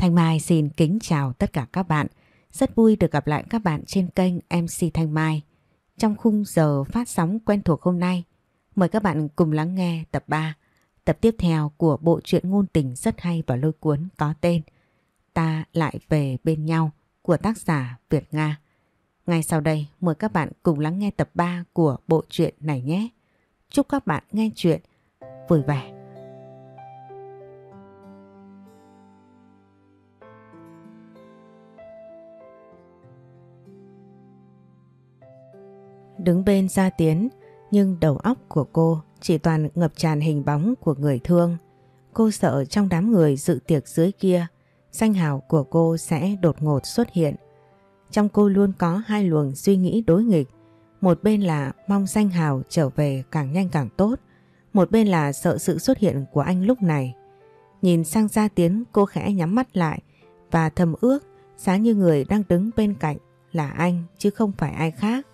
Thanh Mai xin kính chào tất cả các bạn. Rất vui được gặp lại các bạn trên kênh MC Thanh Mai. Trong khung giờ phát sóng quen thuộc hôm nay, mời các bạn cùng lắng nghe tập 3, tập tiếp theo của bộ truyện ngôn tình rất hay và lôi cuốn có tên Ta lại về bên nhau của tác giả Việt Nga. Ngay sau đây mời các bạn cùng lắng nghe tập 3 của bộ truyện này nhé. Chúc các bạn nghe chuyện vui vẻ. Đứng bên Gia Tiến, nhưng đầu óc của cô chỉ toàn ngập tràn hình bóng của người thương. Cô sợ trong đám người dự tiệc dưới kia, danh hào của cô sẽ đột ngột xuất hiện. Trong cô luôn có hai luồng suy nghĩ đối nghịch. Một bên là mong danh hào trở về càng nhanh càng tốt. Một bên là sợ sự xuất hiện của anh lúc này. Nhìn sang Gia Tiến, cô khẽ nhắm mắt lại và thầm ước giá như người đang đứng bên cạnh là anh, chứ không phải ai khác.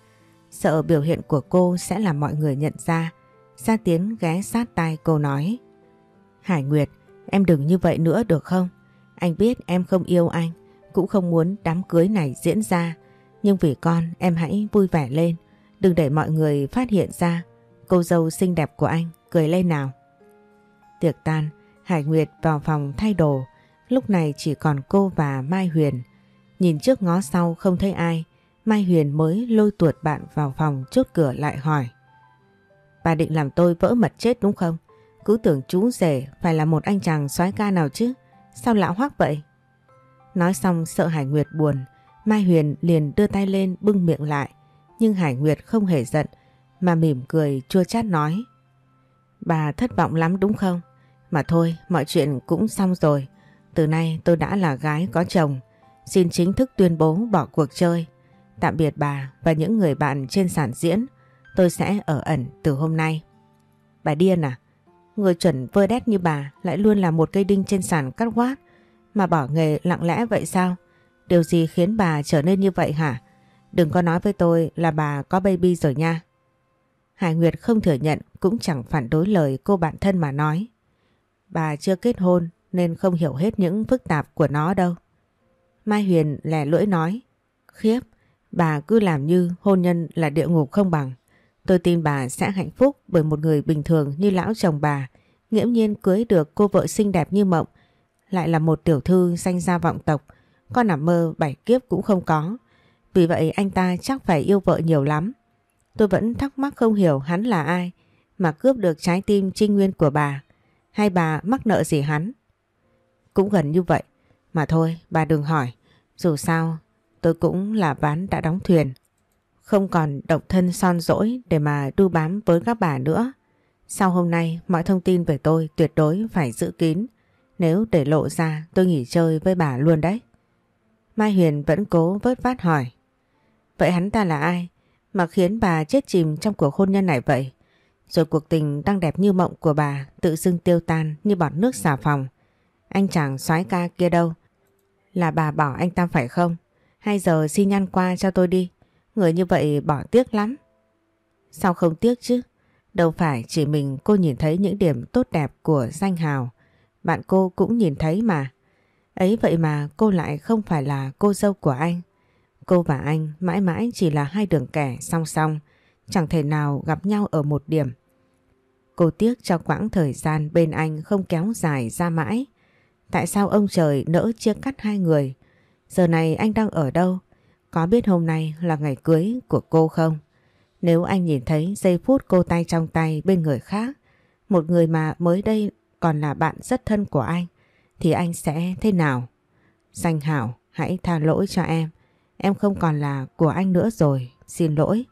Sợ biểu hiện của cô sẽ làm mọi người nhận ra. Gia Tiến ghé sát tai cô nói. Hải Nguyệt, em đừng như vậy nữa được không? Anh biết em không yêu anh, cũng không muốn đám cưới này diễn ra. Nhưng vì con em hãy vui vẻ lên, đừng để mọi người phát hiện ra. Cô dâu xinh đẹp của anh, cười lên nào. Tiệc tan, Hải Nguyệt vào phòng thay đồ. Lúc này chỉ còn cô và Mai Huyền. Nhìn trước ngó sau không thấy ai. Mai Huyền mới lôi tuột bạn vào phòng chốt cửa lại hỏi. Bà định làm tôi vỡ mật chết đúng không? Cứ tưởng chú rể phải là một anh chàng soái ca nào chứ. Sao lão hoắc vậy? Nói xong sợ Hải Nguyệt buồn. Mai Huyền liền đưa tay lên bưng miệng lại. Nhưng Hải Nguyệt không hề giận, mà mỉm cười chua chát nói. Bà thất vọng lắm đúng không? Mà thôi, mọi chuyện cũng xong rồi. Từ nay tôi đã là gái có chồng. Xin chính thức tuyên bố bỏ cuộc chơi. Tạm biệt bà và những người bạn trên sản diễn. Tôi sẽ ở ẩn từ hôm nay. Bà điên à? Người chuẩn vơ đét như bà lại luôn là một cây đinh trên sàn cắt quát mà bỏ nghề lặng lẽ vậy sao? Điều gì khiến bà trở nên như vậy hả? Đừng có nói với tôi là bà có baby rồi nha. Hải Nguyệt không thừa nhận cũng chẳng phản đối lời cô bạn thân mà nói. Bà chưa kết hôn nên không hiểu hết những phức tạp của nó đâu. Mai Huyền lẻ lưỡi nói. Khiếp, bà cứ làm như hôn nhân là địa ngục không bằng. Tôi tin bà sẽ hạnh phúc bởi một người bình thường như lão chồng bà, nghiễm nhiên cưới được cô vợ xinh đẹp như mộng, lại là một tiểu thư danh gia vọng tộc, con nằm mơ bảy kiếp cũng không có. Vì vậy anh ta chắc phải yêu vợ nhiều lắm. Tôi vẫn thắc mắc không hiểu hắn là ai mà cướp được trái tim trinh nguyên của bà. Hay bà mắc nợ gì hắn? Cũng gần như vậy. Mà thôi, bà đừng hỏi. Dù sao, tôi cũng là ván đã đóng thuyền. Không còn độc thân son dỗi để mà đu bám với các bà nữa. Sau hôm nay, mọi thông tin về tôi tuyệt đối phải giữ kín. Nếu để lộ ra, tôi nghỉ chơi với bà luôn đấy. Mai Huyền vẫn cố vớt vát hỏi. Vậy hắn ta là ai? Mà khiến bà chết chìm trong cuộc hôn nhân này vậy? Rồi cuộc tình đang đẹp như mộng của bà tự dưng tiêu tan như bọt nước xà phòng. Anh chàng soái ca kia đâu? Là bà bỏ anh ta phải không? Hay giờ xin nhăn qua cho tôi đi. Người như vậy bỏ tiếc lắm. Sao không tiếc chứ? Đâu phải chỉ mình cô nhìn thấy những điểm tốt đẹp của danh hào. Bạn cô cũng nhìn thấy mà. Ấy vậy mà cô lại không phải là cô dâu của anh. Cô và anh mãi mãi chỉ là hai đường kẻ song song, chẳng thể nào gặp nhau ở một điểm. Cô tiếc cho quãng thời gian bên anh không kéo dài ra mãi. Tại sao ông trời nỡ chia cắt hai người? Giờ này anh đang ở đâu? Có biết hôm nay là ngày cưới của cô không? Nếu anh nhìn thấy giây phút cô tay trong tay bên người khác, một người mà mới đây còn là bạn rất thân của anh, thì anh sẽ thế nào? Danh Hảo, hãy tha lỗi cho em. Em không còn là của anh nữa rồi, xin lỗi.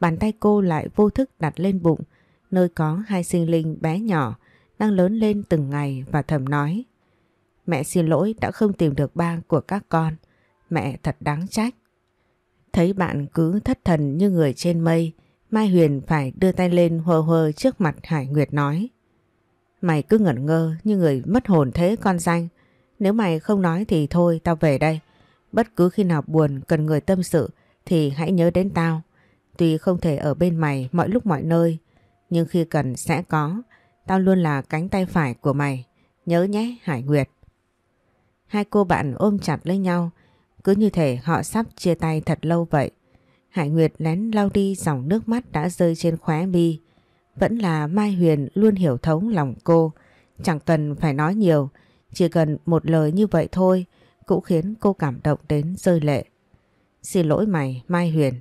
Bàn tay cô lại vô thức đặt lên bụng, nơi có hai sinh linh bé nhỏ đang lớn lên từng ngày và thầm nói. Mẹ xin lỗi đã không tìm được ba của các con. Mẹ thật đáng trách. Thấy bạn cứ thất thần như người trên mây, Mai Huyền phải đưa tay lên hơ hơ trước mặt Hải Nguyệt nói. Mày cứ ngẩn ngơ như người mất hồn thế con danh. Nếu mày không nói thì thôi tao về đây. Bất cứ khi nào buồn cần người tâm sự thì hãy nhớ đến tao. Tuy không thể ở bên mày mọi lúc mọi nơi, nhưng khi cần sẽ có. Tao luôn là cánh tay phải của mày. Nhớ nhé Hải Nguyệt. Hai cô bạn ôm chặt lấy nhau, cứ như thể họ sắp chia tay thật lâu vậy. Hải Nguyệt lén lau đi dòng nước mắt đã rơi trên khóe mi. Vẫn là Mai Huyền luôn hiểu thấu lòng cô, chẳng cần phải nói nhiều, chỉ cần một lời như vậy thôi cũng khiến cô cảm động đến rơi lệ. Xin lỗi mày, Mai Huyền,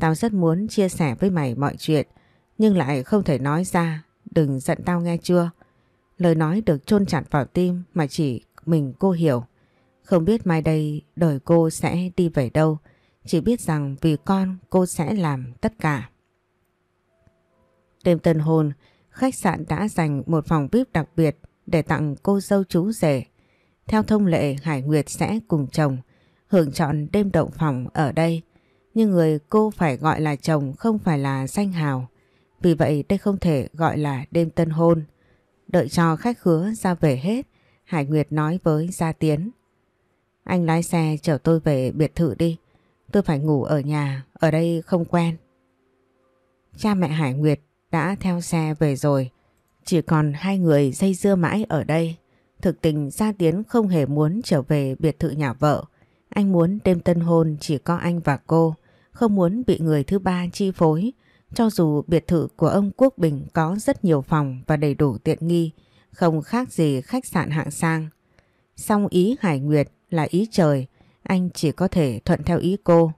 tao rất muốn chia sẻ với mày mọi chuyện, nhưng lại không thể nói ra, đừng giận tao nghe chưa? Lời nói được chôn chặt vào tim mà chỉ mình cô hiểu. Không biết mai đây đời cô sẽ đi về đâu, chỉ biết rằng vì con cô sẽ làm tất cả. Đêm tân hôn, khách sạn đã dành một phòng VIP đặc biệt để tặng cô dâu chú rể. Theo thông lệ Hải Nguyệt sẽ cùng chồng hưởng chọn đêm động phòng ở đây. Nhưng người cô phải gọi là chồng không phải là danh hào. Vì vậy đây không thể gọi là đêm tân hôn. Đợi cho khách khứa ra về hết, Hải Nguyệt nói với Gia Tiến. Anh lái xe chở tôi về biệt thự đi. Tôi phải ngủ ở nhà, ở đây không quen. Cha mẹ Hải Nguyệt đã theo xe về rồi. Chỉ còn hai người dây dưa mãi ở đây. Thực tình Gia Tiến không hề muốn trở về biệt thự nhà vợ. Anh muốn đêm tân hôn chỉ có anh và cô, không muốn bị người thứ ba chi phối. Cho dù biệt thự của ông Quốc Bình có rất nhiều phòng và đầy đủ tiện nghi, không khác gì khách sạn hạng sang. Song ý Hải Nguyệt là ý trời, anh chỉ có thể thuận theo ý cô.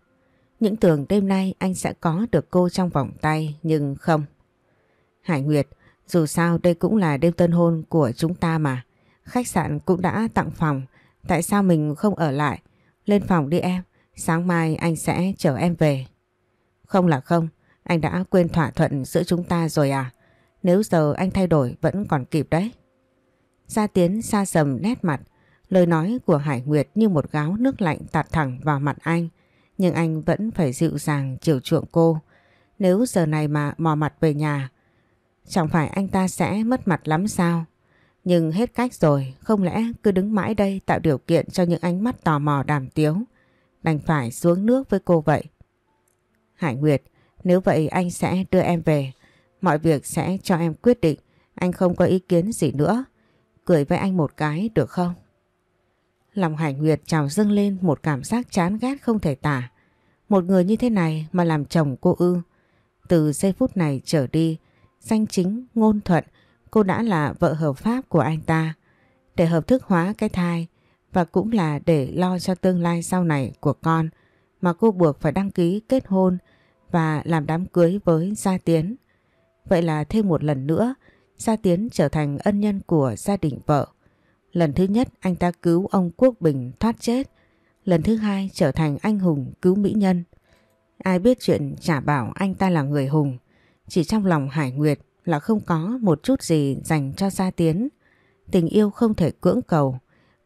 Những tưởng đêm nay anh sẽ có được cô trong vòng tay, nhưng không. Hải Nguyệt, dù sao đây cũng là đêm tân hôn của chúng ta mà. Khách sạn cũng đã tặng phòng, tại sao mình không ở lại? Lên phòng đi em, sáng mai anh sẽ chở em về. Không là không, anh đã quên thỏa thuận giữa chúng ta rồi à? Nếu giờ anh thay đổi vẫn còn kịp đấy. Gia Tiến xa sầm nét mặt, lời nói của Hải Nguyệt như một gáo nước lạnh tạt thẳng vào mặt anh. Nhưng anh vẫn phải dịu dàng chiều chuộng cô. Nếu giờ này mà mò mặt về nhà, chẳng phải anh ta sẽ mất mặt lắm sao? Nhưng hết cách rồi, không lẽ cứ đứng mãi đây tạo điều kiện cho những ánh mắt tò mò đàm tiếu. Đành phải xuống nước với cô vậy. Hải Nguyệt, nếu vậy anh sẽ đưa em về. Mọi việc sẽ cho em quyết định. Anh không có ý kiến gì nữa. Cười với anh một cái được không? Lòng Hải Nguyệt trào dâng lên một cảm giác chán ghét không thể tả. Một người như thế này mà làm chồng cô ư. Từ giây phút này trở đi, danh chính, ngôn thuận, cô đã là vợ hợp pháp của anh ta. Để hợp thức hóa cái thai và cũng là để lo cho tương lai sau này của con mà cô buộc phải đăng ký kết hôn và làm đám cưới với Gia Tiến. Vậy là thêm một lần nữa, Gia Tiến trở thành ân nhân của gia đình vợ. Lần thứ nhất anh ta cứu ông Quốc Bình thoát chết. Lần thứ hai trở thành anh hùng cứu mỹ nhân. Ai biết chuyện trả bảo anh ta là người hùng. Chỉ trong lòng Hải Nguyệt là không có một chút gì dành cho Gia Tiến. Tình yêu không thể cưỡng cầu.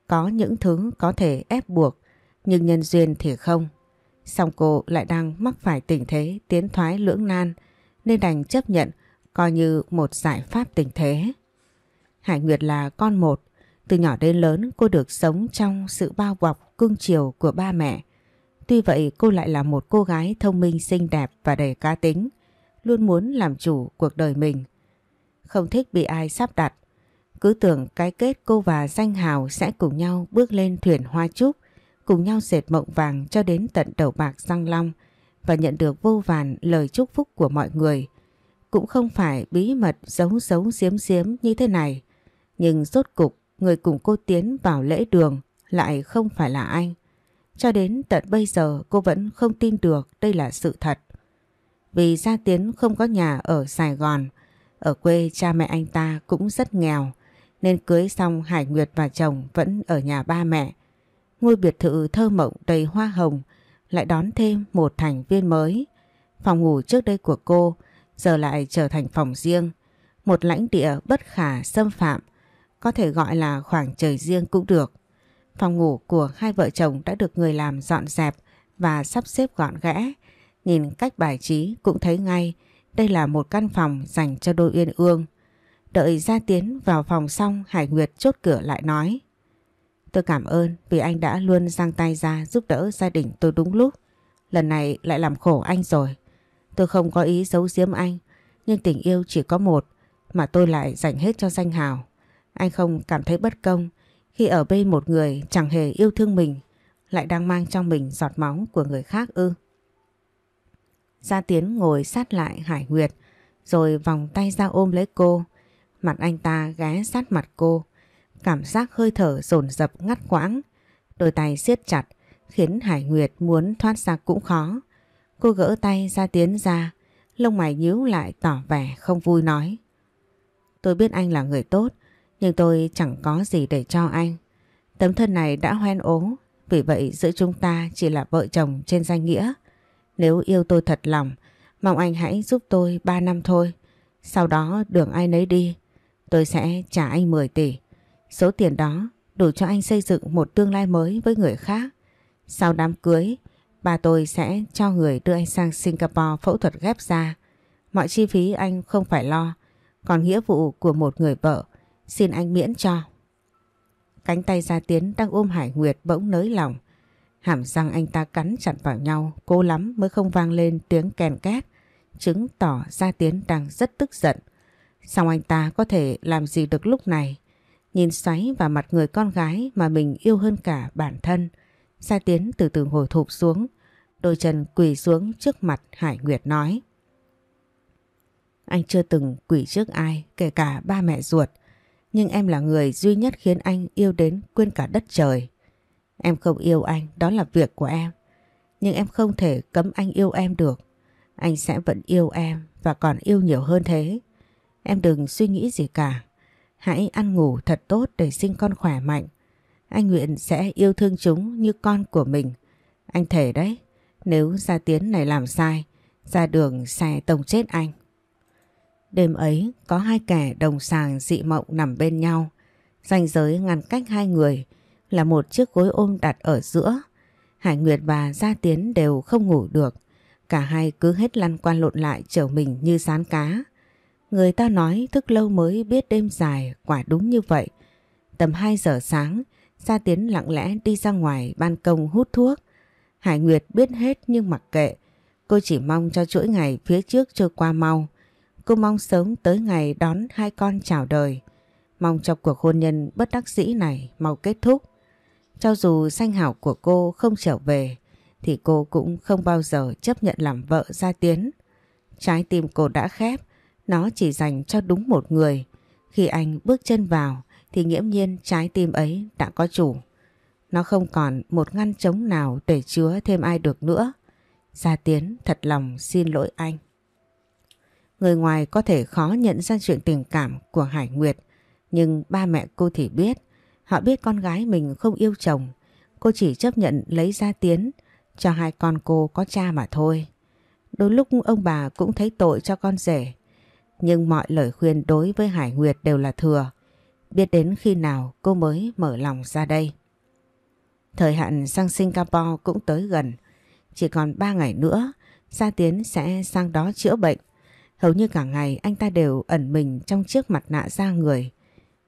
Có những thứ có thể ép buộc, nhưng nhân duyên thì không. Song cô lại đang mắc phải tình thế tiến thoái lưỡng nan nên đành chấp nhận coi như một giải pháp tình thế. Hải Nguyệt là con một, từ nhỏ đến lớn cô được sống trong sự bao bọc cưng chiều của ba mẹ. Tuy vậy cô lại là một cô gái thông minh xinh đẹp và đầy cá tính, luôn muốn làm chủ cuộc đời mình. Không thích bị ai sắp đặt, cứ tưởng cái kết cô và danh hào sẽ cùng nhau bước lên thuyền hoa trúc, cùng nhau dệt mộng vàng cho đến tận đầu bạc răng long và nhận được vô vàn lời chúc phúc của mọi người. Cũng không phải bí mật giấu giấu giếm giếm như thế này, nhưng rốt cục người cùng cô tiến vào lễ đường lại không phải là anh. Cho đến tận bây giờ cô vẫn không tin được đây là sự thật. Vì Gia Tiến không có nhà ở Sài Gòn, ở quê cha mẹ anh ta cũng rất nghèo, nên cưới xong Hải Nguyệt và chồng vẫn ở nhà ba mẹ. Ngôi biệt thự thơ mộng đầy hoa hồng lại đón thêm một thành viên mới. Phòng ngủ trước đây của cô giờ lại trở thành phòng riêng, một lãnh địa bất khả xâm phạm, có thể gọi là khoảng trời riêng cũng được. Phòng ngủ của hai vợ chồng đã được người làm dọn dẹp và sắp xếp gọn gẽ. Nhìn cách bài trí cũng thấy ngay đây là một căn phòng dành cho đôi uyên ương. Đợi gia tiến vào phòng xong Hải Nguyệt chốt cửa lại nói. Tôi cảm ơn vì anh đã luôn giang tay ra giúp đỡ gia đình tôi đúng lúc. Lần này lại làm khổ anh rồi. Tôi không có ý giấu giếm anh, nhưng tình yêu chỉ có một mà tôi lại dành hết cho danh hào. Anh không cảm thấy bất công Khi ở bên một người chẳng hề yêu thương mình lại đang mang trong mình giọt máu của người khác ư. Gia Tiến ngồi sát lại Hải Nguyệt rồi vòng tay ra ôm lấy cô. Mặt anh ta ghé sát mặt cô. Cảm giác hơi thở dồn dập ngắt quãng. Đôi tay siết chặt khiến Hải Nguyệt muốn thoát ra cũng khó. Cô gỡ tay ra Tiến ra. Lông mày nhíu lại tỏ vẻ không vui nói. Tôi biết anh là người tốt nhưng tôi chẳng có gì để cho anh. Tấm thân này đã hoen ố vì vậy giữa chúng ta chỉ là vợ chồng trên danh nghĩa. Nếu yêu tôi thật lòng, mong anh hãy giúp tôi 3 năm thôi. Sau đó đường ai nấy đi, tôi sẽ trả anh 10 tỷ. Số tiền đó đủ cho anh xây dựng một tương lai mới với người khác. Sau đám cưới, bà tôi sẽ cho người đưa anh sang Singapore phẫu thuật ghép da. Mọi chi phí anh không phải lo, còn nghĩa vụ của một người vợ xin anh miễn cho. Cánh tay Gia Tiến đang ôm Hải Nguyệt bỗng nới lỏng. Hàm răng anh ta cắn chặt vào nhau, cố lắm mới không vang lên tiếng kèn két, chứng tỏ Gia Tiến đang rất tức giận. Xong anh ta có thể làm gì được lúc này? Nhìn xoáy vào mặt người con gái mà mình yêu hơn cả bản thân. Gia Tiến từ từ ngồi thụp xuống, đôi chân quỳ xuống trước mặt Hải Nguyệt nói. Anh chưa từng quỳ trước ai, kể cả ba mẹ ruột. Nhưng em là người duy nhất khiến anh yêu đến quên cả đất trời. Em không yêu anh, đó là việc của em. Nhưng em không thể cấm anh yêu em được. Anh sẽ vẫn yêu em và còn yêu nhiều hơn thế. Em đừng suy nghĩ gì cả. Hãy ăn ngủ thật tốt để sinh con khỏe mạnh. Anh nguyện sẽ yêu thương chúng như con của mình. Anh thể đấy, nếu Gia Tiến này làm sai, ra đường sẽ tông chết anh. Đêm ấy có hai kẻ đồng sàng dị mộng nằm bên nhau. Ranh giới ngăn cách hai người là một chiếc gối ôm đặt ở giữa. Hải Nguyệt và Gia Tiến đều không ngủ được. Cả hai cứ hết lăn quan lộn lại trở mình như sán cá. Người ta nói thức lâu mới biết đêm dài, quả đúng như vậy. Tầm 2 giờ sáng, Gia Tiến lặng lẽ đi ra ngoài ban công hút thuốc. Hải Nguyệt biết hết nhưng mặc kệ. Cô chỉ mong cho chuỗi ngày phía trước trôi qua mau. Cô mong sớm tới ngày đón hai con chào đời. Mong cho cuộc hôn nhân bất đắc dĩ này mau kết thúc. Cho dù danh hảo của cô không trở về thì cô cũng không bao giờ chấp nhận làm vợ gia tiến. Trái tim cô đã khép, nó chỉ dành cho đúng một người. Khi anh bước chân vào thì nghiễm nhiên trái tim ấy đã có chủ. Nó không còn một ngăn trống nào để chứa thêm ai được nữa. Gia Tiến thật lòng xin lỗi anh. Người ngoài có thể khó nhận ra chuyện tình cảm của Hải Nguyệt, nhưng ba mẹ cô thì biết. Họ biết con gái mình không yêu chồng, cô chỉ chấp nhận lấy gia tiến cho hai con cô có cha mà thôi. Đôi lúc ông bà cũng thấy tội cho con rể, nhưng mọi lời khuyên đối với Hải Nguyệt đều là thừa. Biết đến khi nào cô mới mở lòng ra đây. Thời hạn sang Singapore cũng tới gần. Chỉ còn 3 ngày nữa, Gia Tiến sẽ sang đó chữa bệnh. Hầu như cả ngày anh ta đều ẩn mình trong chiếc mặt nạ da người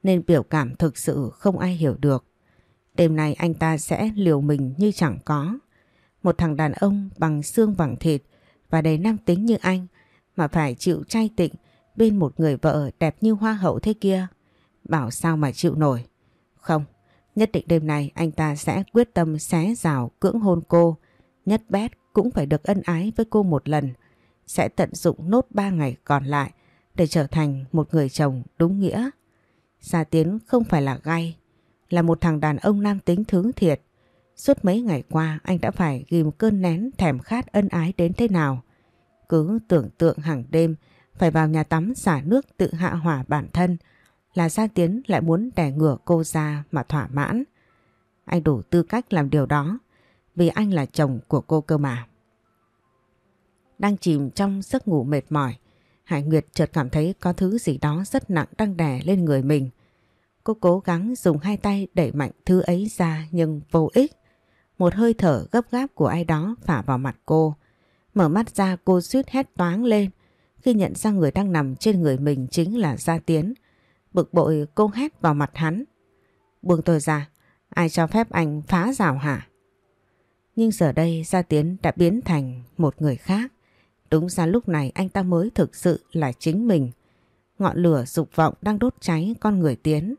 nên biểu cảm thực sự không ai hiểu được. Đêm nay anh ta sẽ liều mình như chẳng có. Một thằng đàn ông bằng xương bằng thịt và đầy nam tính như anh mà phải chịu trai tịnh bên một người vợ đẹp như hoa hậu thế kia. Bảo sao mà chịu nổi. Không, nhất định đêm nay anh ta sẽ quyết tâm xé rào cưỡng hôn cô. Nhất bét cũng phải được ân ái với cô một lần sẽ tận dụng nốt 3 ngày còn lại để trở thành một người chồng đúng nghĩa. Gia Tiến không phải là gay, là một thằng đàn ông nam tính thứ thiệt. Suốt mấy ngày qua anh đã phải ghim cơn nén thèm khát ân ái đến thế nào. Cứ tưởng tượng hàng đêm phải vào nhà tắm xả nước tự hạ hỏa bản thân là Gia Tiến lại muốn đẻ ngửa cô ra mà thỏa mãn. Anh đủ tư cách làm điều đó vì anh là chồng của cô cơ mà. Đang chìm trong giấc ngủ mệt mỏi, Hải Nguyệt chợt cảm thấy có thứ gì đó rất nặng đang đè lên người mình. Cô cố gắng dùng hai tay đẩy mạnh thứ ấy ra nhưng vô ích. Một hơi thở gấp gáp của ai đó phả vào mặt cô. Mở mắt ra cô suýt hét toáng lên khi nhận ra người đang nằm trên người mình chính là Gia Tiến. Bực bội cô hét vào mặt hắn. Buông tôi ra, ai cho phép anh phá rào hả? Nhưng giờ đây Gia Tiến đã biến thành một người khác. Đúng ra lúc này anh ta mới thực sự là chính mình. Ngọn lửa dục vọng đang đốt cháy con người Tiến.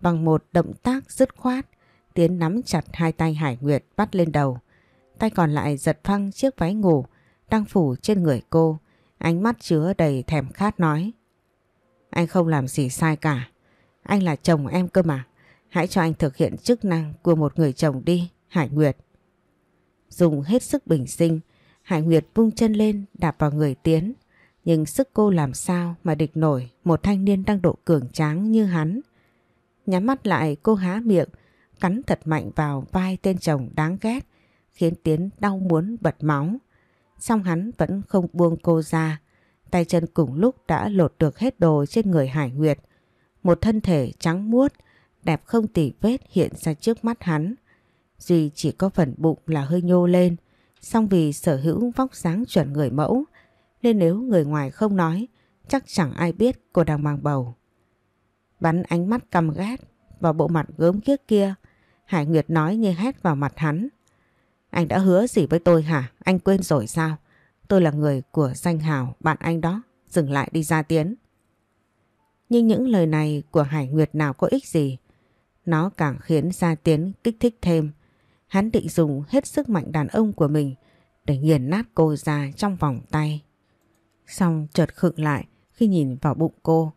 Bằng một động tác dứt khoát, Tiến nắm chặt hai tay Hải Nguyệt bắt lên đầu. Tay còn lại giật phăng chiếc váy ngủ đang phủ trên người cô. Ánh mắt chứa đầy thèm khát nói. Anh không làm gì sai cả. Anh là chồng em cơ mà. Hãy cho anh thực hiện chức năng của một người chồng đi, Hải Nguyệt. Dùng hết sức bình sinh, Hải Nguyệt vung chân lên đạp vào người Tiến. Nhưng sức cô làm sao mà địch nổi một thanh niên đang độ cường tráng như hắn. Nhắm mắt lại cô há miệng, cắn thật mạnh vào vai tên chồng đáng ghét, khiến Tiến đau muốn bật máu. Xong hắn vẫn không buông cô ra, tay chân cùng lúc đã lột được hết đồ trên người Hải Nguyệt. Một thân thể trắng muốt, đẹp không tỉ vết hiện ra trước mắt hắn. Duy chỉ có phần bụng là hơi nhô lên, song vì sở hữu vóc dáng chuẩn người mẫu, nên nếu người ngoài không nói, chắc chẳng ai biết cô đang mang bầu. Bắn ánh mắt căm ghét vào bộ mặt gớm kiếc kia, Hải Nguyệt nói như hét vào mặt hắn. Anh đã hứa gì với tôi hả? Anh quên rồi sao? Tôi là người của danh hào bạn anh đó. Dừng lại đi ra tiến. Nhưng những lời này của Hải Nguyệt nào có ích gì. Nó càng khiến Gia Tiến kích thích thêm. Hắn định dùng hết sức mạnh đàn ông của mình để nghiền nát cô ra trong vòng tay. Xong chợt khựng lại khi nhìn vào bụng cô.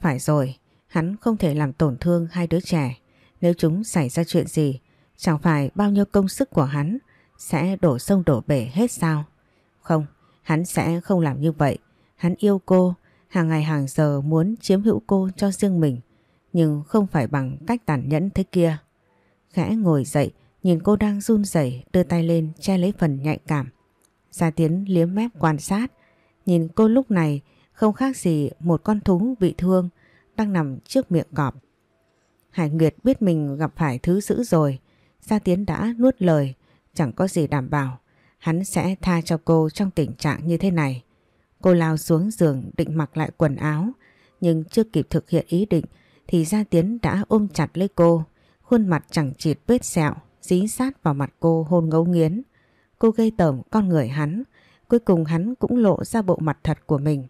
Phải rồi, hắn không thể làm tổn thương hai đứa trẻ. Nếu chúng xảy ra chuyện gì, chẳng phải bao nhiêu công sức của hắn sẽ đổ sông đổ bể hết sao? Không, hắn sẽ không làm như vậy. Hắn yêu cô, hàng ngày hàng giờ muốn chiếm hữu cô cho riêng mình, nhưng không phải bằng cách tàn nhẫn thế kia. Khẽ ngồi dậy, nhìn cô đang run rẩy đưa tay lên che lấy phần nhạy cảm. Gia Tiến liếm mép quan sát, nhìn cô lúc này không khác gì một con thú bị thương đang nằm trước miệng cọp. Hải Nguyệt biết mình gặp phải thứ dữ rồi, Gia Tiến đã nuốt lời, chẳng có gì đảm bảo hắn sẽ tha cho cô trong tình trạng như thế này. Cô lao xuống giường định mặc lại quần áo, nhưng chưa kịp thực hiện ý định thì Gia Tiến đã ôm chặt lấy cô, khuôn mặt chẳng chịt vết sẹo, dí sát vào mặt cô hôn ngấu nghiến. Cô gây tởm con người hắn, cuối cùng hắn cũng lộ ra bộ mặt thật của mình.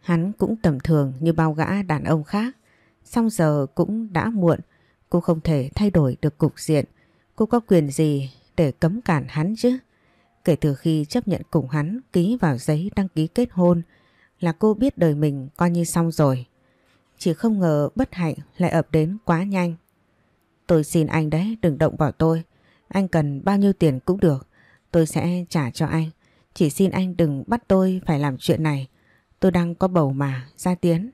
Hắn cũng tầm thường như bao gã đàn ông khác, song giờ cũng đã muộn, cô không thể thay đổi được cục diện. Cô có quyền gì để cấm cản hắn chứ? Kể từ khi chấp nhận cùng hắn ký vào giấy đăng ký kết hôn là cô biết đời mình coi như xong rồi. Chỉ không ngờ bất hạnh lại ập đến quá nhanh. Tôi xin anh đấy đừng động vào tôi. Anh cần bao nhiêu tiền cũng được. Tôi sẽ trả cho anh. Chỉ xin anh đừng bắt tôi phải làm chuyện này. Tôi đang có bầu mà, ra tiến.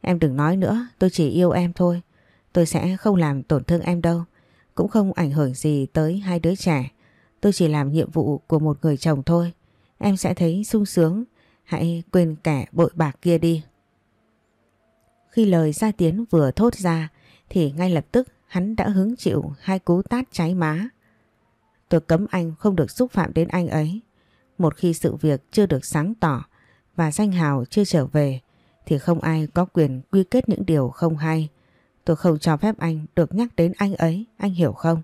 Em đừng nói nữa, tôi chỉ yêu em thôi. Tôi sẽ không làm tổn thương em đâu. Cũng không ảnh hưởng gì tới hai đứa trẻ. Tôi chỉ làm nhiệm vụ của một người chồng thôi. Em sẽ thấy sung sướng. Hãy quên kẻ bội bạc kia đi. Khi lời Gia Tiến vừa thốt ra thì ngay lập tức hắn đã hứng chịu hai cú tát cháy má. Tôi cấm anh không được xúc phạm đến anh ấy. Một khi sự việc chưa được sáng tỏ và danh hào chưa trở về thì không ai có quyền quy kết những điều không hay. Tôi không cho phép anh được nhắc đến anh ấy, anh hiểu không?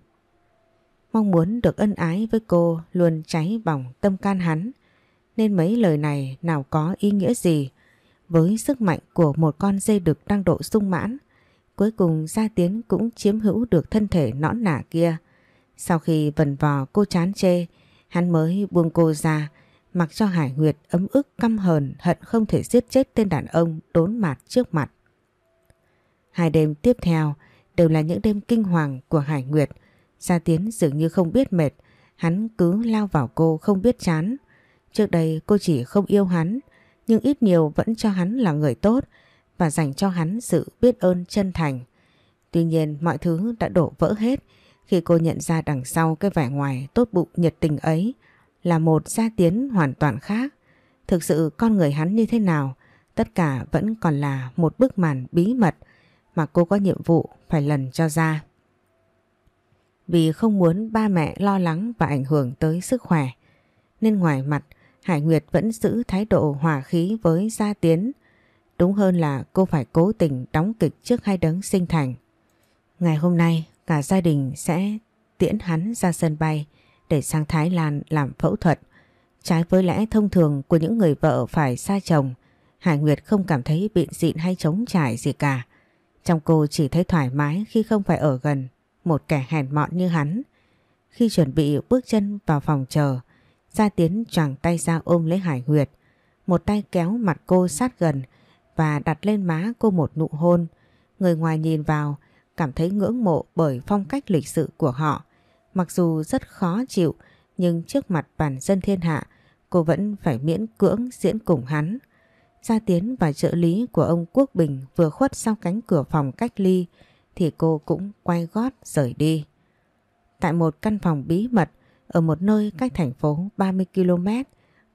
Mong muốn được ân ái với cô luôn cháy bỏng tâm can hắn, nên mấy lời này nào có ý nghĩa gì. Với sức mạnh của một con dây đực đang độ sung mãn, cuối cùng Gia Tiến cũng chiếm hữu được thân thể nõn nả kia. Sau khi vần vò cô chán chê, hắn mới buông cô ra, mặc cho Hải Nguyệt ấm ức căm hờn hận không thể giết chết tên đàn ông đốn mặt trước mặt. Hai đêm tiếp theo đều là những đêm kinh hoàng của Hải Nguyệt. Gia Tiến dường như không biết mệt, hắn cứ lao vào cô không biết chán. Trước đây cô chỉ không yêu hắn, nhưng ít nhiều vẫn cho hắn là người tốt và dành cho hắn sự biết ơn chân thành. Tuy nhiên mọi thứ đã đổ vỡ hết khi cô nhận ra đằng sau cái vẻ ngoài tốt bụng nhiệt tình ấy là một gia tiến hoàn toàn khác. Thực sự con người hắn như thế nào, tất cả vẫn còn là một bức màn bí mật mà cô có nhiệm vụ phải lần cho ra. Vì không muốn ba mẹ lo lắng và ảnh hưởng tới sức khỏe, nên ngoài mặt Hải Nguyệt vẫn giữ thái độ hòa khí với Gia Tiến. Đúng hơn là cô phải cố tình đóng kịch trước hai đấng sinh thành. Ngày hôm nay, cả gia đình sẽ tiễn hắn ra sân bay để sang Thái Lan làm phẫu thuật. Trái với lẽ thông thường của những người vợ phải xa chồng, Hải Nguyệt không cảm thấy bịn dịn hay trống trải gì cả. Trong cô chỉ thấy thoải mái khi không phải ở gần một kẻ hèn mọn như hắn. Khi chuẩn bị bước chân vào phòng chờ, Gia Tiến choàng tay ra ôm lấy Hải Nguyệt. Một tay kéo mặt cô sát gần và đặt lên má cô một nụ hôn. Người ngoài nhìn vào cảm thấy ngưỡng mộ bởi phong cách lịch sự của họ. Mặc dù rất khó chịu nhưng trước mặt bản dân thiên hạ cô vẫn phải miễn cưỡng diễn cùng hắn. Gia Tiến và trợ lý của ông Quốc Bình vừa khuất sau cánh cửa phòng cách ly thì cô cũng quay gót rời đi. Tại một căn phòng bí mật ở một nơi cách thành phố 30 km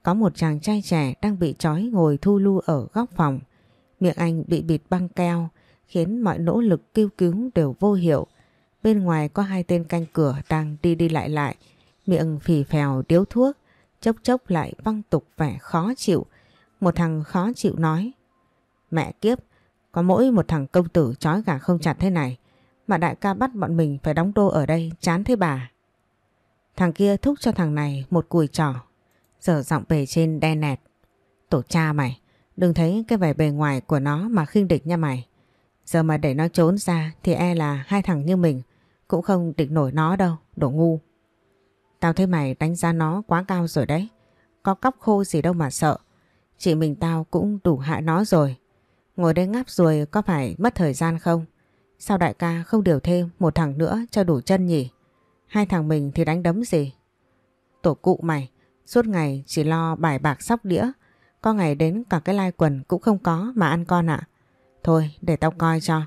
có một chàng trai trẻ đang bị trói ngồi thu lưu ở góc phòng. Miệng anh bị bịt băng keo khiến mọi nỗ lực kêu cứu đều vô hiệu. Bên ngoài có hai tên canh cửa đang đi đi lại lại, miệng phì phèo điếu thuốc, chốc chốc lại văng tục vẻ khó chịu. Một thằng khó chịu nói, mẹ kiếp, có mỗi một thằng công tử trói gà không chặt thế này, mà đại ca bắt bọn mình phải đóng đô ở đây, chán thế bà. Thằng kia thúc cho thằng này một cùi trỏ, giờ giọng bề trên đe nẹt. Tổ cha mày, đừng thấy cái vẻ bề ngoài của nó mà khinh địch nha mày. Giờ mà để nó trốn ra thì e là hai thằng như mình cũng không địch nổi nó đâu, đồ ngu. Tao thấy mày đánh giá nó quá cao rồi đấy. Có cóc khô gì đâu mà sợ. Chị mình tao cũng đủ hại nó rồi. Ngồi đây ngáp rồi có phải mất thời gian không? Sao đại ca không điều thêm một thằng nữa cho đủ chân nhỉ? Hai thằng mình thì đánh đấm gì? Tổ cụ mày, suốt ngày chỉ lo bài bạc sóc đĩa. Có ngày đến cả cái lai quần cũng không có mà ăn con ạ. Thôi để tao coi cho.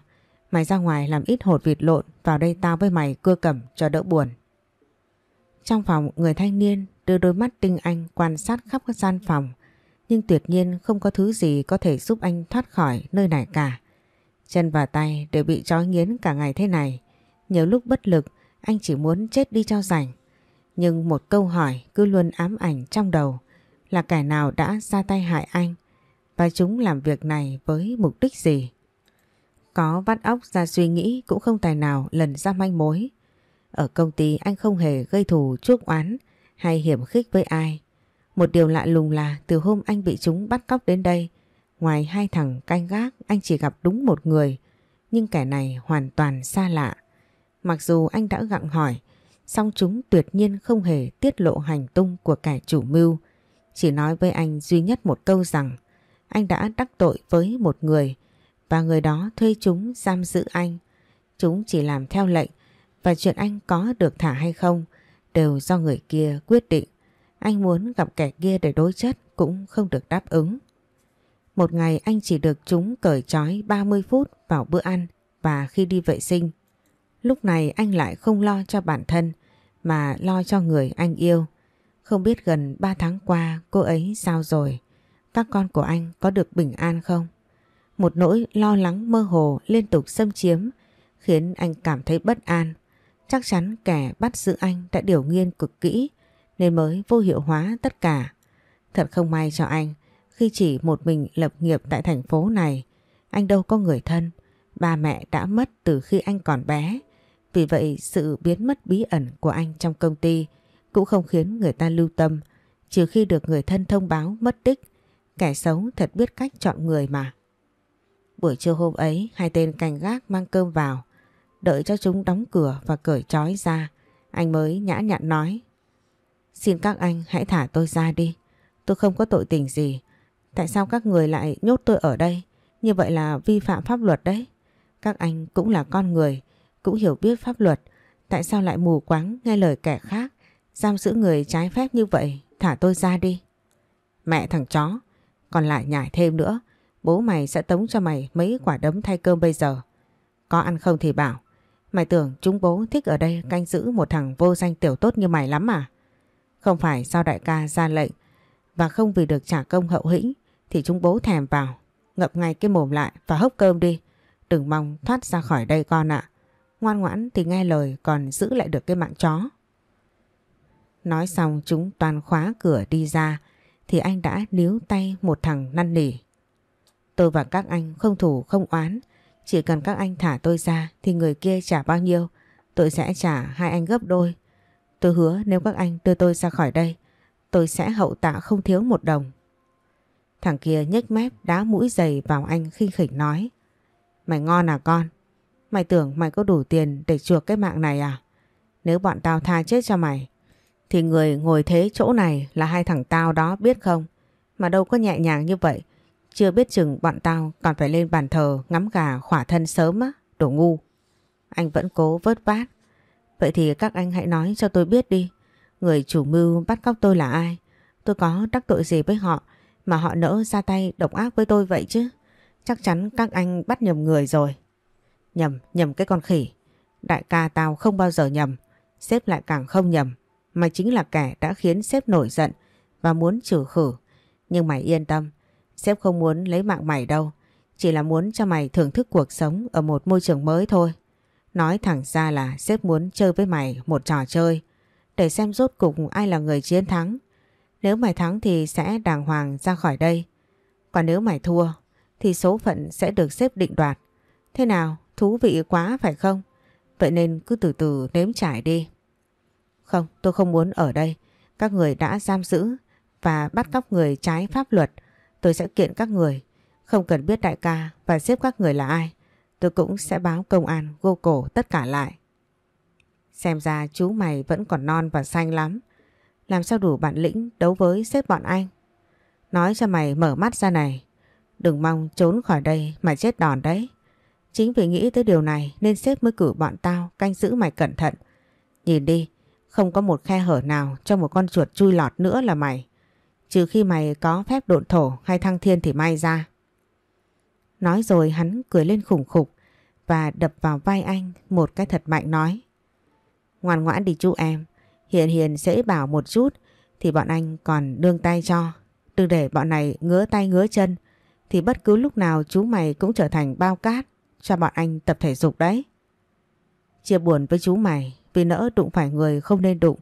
Mày ra ngoài làm ít hột vịt lộn vào đây tao với mày cưa cẩm cho đỡ buồn. Trong phòng người thanh niên đưa đôi mắt tinh anh quan sát khắp các gian phòng nhưng tuyệt nhiên không có thứ gì có thể giúp anh thoát khỏi nơi này cả. Chân và tay đều bị trói nghiến cả ngày thế này. Nhiều lúc bất lực, anh chỉ muốn chết đi cho rảnh. Nhưng một câu hỏi cứ luôn ám ảnh trong đầu, là kẻ nào đã ra tay hại anh và chúng làm việc này với mục đích gì. Có vắt óc ra suy nghĩ cũng không tài nào lần ra manh mối. Ở công ty anh không hề gây thù chuốc oán hay hiểm khích với ai. Một điều lạ lùng là từ hôm anh bị chúng bắt cóc đến đây, ngoài hai thằng canh gác anh chỉ gặp đúng một người, nhưng kẻ này hoàn toàn xa lạ. Mặc dù anh đã gặng hỏi, song chúng tuyệt nhiên không hề tiết lộ hành tung của kẻ chủ mưu. Chỉ nói với anh duy nhất một câu rằng anh đã đắc tội với một người và người đó thuê chúng giam giữ anh. Chúng chỉ làm theo lệnh và chuyện anh có được thả hay không đều do người kia quyết định. Anh muốn gặp kẻ kia để đối chất cũng không được đáp ứng. Một ngày anh chỉ được chúng cởi trói 30 phút vào bữa ăn và khi đi vệ sinh. Lúc này anh lại không lo cho bản thân, mà lo cho người anh yêu. Không biết gần 3 tháng qua cô ấy sao rồi? Các con của anh có được bình an không? Một nỗi lo lắng mơ hồ liên tục xâm chiếm, khiến anh cảm thấy bất an. Chắc chắn kẻ bắt giữ anh đã điều nghiên cực kỹ nên mới vô hiệu hóa tất cả. Thật không may cho anh khi chỉ một mình lập nghiệp tại thành phố này. Anh đâu có người thân, ba mẹ đã mất từ khi anh còn bé. Vì vậy sự biến mất bí ẩn của anh trong công ty cũng không khiến người ta lưu tâm trừ khi được người thân thông báo mất tích. Kẻ xấu thật biết cách chọn người mà. Buổi trưa hôm ấy hai tên canh gác mang cơm vào. Đợi cho chúng đóng cửa và cởi trói ra. Anh mới nhã nhặn nói. Xin các anh hãy thả tôi ra đi. Tôi không có tội tình gì. Tại sao các người lại nhốt tôi ở đây? Như vậy là vi phạm pháp luật đấy. Các anh cũng là con người, cũng hiểu biết pháp luật. Tại sao lại mù quáng nghe lời kẻ khác, giam giữ người trái phép như vậy? Thả tôi ra đi. Mẹ thằng chó, còn lại nhảy thêm nữa. Bố mày sẽ tống cho mày mấy quả đấm thay cơm bây giờ. Có ăn không thì bảo. Mày tưởng chúng bố thích ở đây canh giữ một thằng vô danh tiểu tốt như mày lắm à? Không phải sao đại ca ra lệnh và không vì được trả công hậu hĩnh, thì chúng bố thèm vào. Ngập ngay cái mồm lại và hốc cơm đi. Đừng mong thoát ra khỏi đây con ạ. Ngoan ngoãn thì nghe lời, còn giữ lại được cái mạng chó. Nói xong, chúng toàn khóa cửa đi ra, thì anh đã níu tay một thằng năn nỉ. Tôi và các anh không thủ, không oán. Chỉ cần các anh thả tôi ra, thì người kia trả bao nhiêu tôi sẽ trả hai anh gấp đôi. Tôi hứa nếu các anh đưa tôi ra khỏi đây tôi sẽ hậu tạ không thiếu một đồng. Thằng kia nhếch mép đá mũi giày vào anh khinh khỉnh nói. Mày ngon à con? Mày tưởng mày có đủ tiền để chuộc cái mạng này à? Nếu bọn tao tha chết cho mày thì người ngồi thế chỗ này là hai thằng tao đó biết không? Mà đâu có nhẹ nhàng như vậy. Chưa biết chừng bọn tao còn phải lên bàn thờ ngắm gà khỏa thân sớm á, đồ ngu. Anh vẫn cố vớt vát. Vậy thì các anh hãy nói cho tôi biết đi. Người chủ mưu bắt cóc tôi là ai? Tôi có đắc tội gì với họ mà họ nỡ ra tay độc ác với tôi vậy chứ? Chắc chắn các anh bắt nhầm người rồi. Nhầm, nhầm cái con khỉ. Đại ca tao không bao giờ nhầm. Sếp lại càng không nhầm. Mày chính là kẻ đã khiến sếp nổi giận và muốn trừ khử. Nhưng mày yên tâm, sếp không muốn lấy mạng mày đâu. Chỉ là muốn cho mày thưởng thức cuộc sống ở một môi trường mới thôi. Nói thẳng ra là sếp muốn chơi với mày một trò chơi để xem rốt cục ai là người chiến thắng. Nếu mày thắng thì sẽ đàng hoàng ra khỏi đây. Còn nếu mày thua thì số phận sẽ được xếp định đoạt. Thế nào? Thú vị quá phải không? Vậy nên cứ từ từ nếm trải đi. Không, tôi không muốn ở đây. Các người đã giam giữ và bắt cóc người trái pháp luật. Tôi sẽ kiện các người. Không cần biết đại ca và xếp các người là ai. Tôi cũng sẽ báo công an gô cổ tất cả lại. Xem ra chú mày vẫn còn non và xanh lắm. Làm sao đủ bản lĩnh đấu với xếp bọn anh. Nói cho mày mở mắt ra này. Đừng mong trốn khỏi đây mà chết đòn đấy. Chính vì nghĩ tới điều này nên sếp mới cử bọn tao canh giữ mày cẩn thận. Nhìn đi, không có một khe hở nào cho một con chuột chui lọt nữa là mày. Trừ khi mày có phép độn thổ hay thăng thiên thì may ra. Nói rồi hắn cười lên khủng khục và đập vào vai anh một cái thật mạnh nói. Ngoan ngoãn đi chú em, hiền hiền sẽ bảo một chút thì bọn anh còn đương tay cho. Đừng để bọn này ngứa tay ngứa chân thì bất cứ lúc nào chú mày cũng trở thành bao cát cho bọn anh tập thể dục đấy. Chia buồn với chú mày vì nỡ đụng phải người không nên đụng.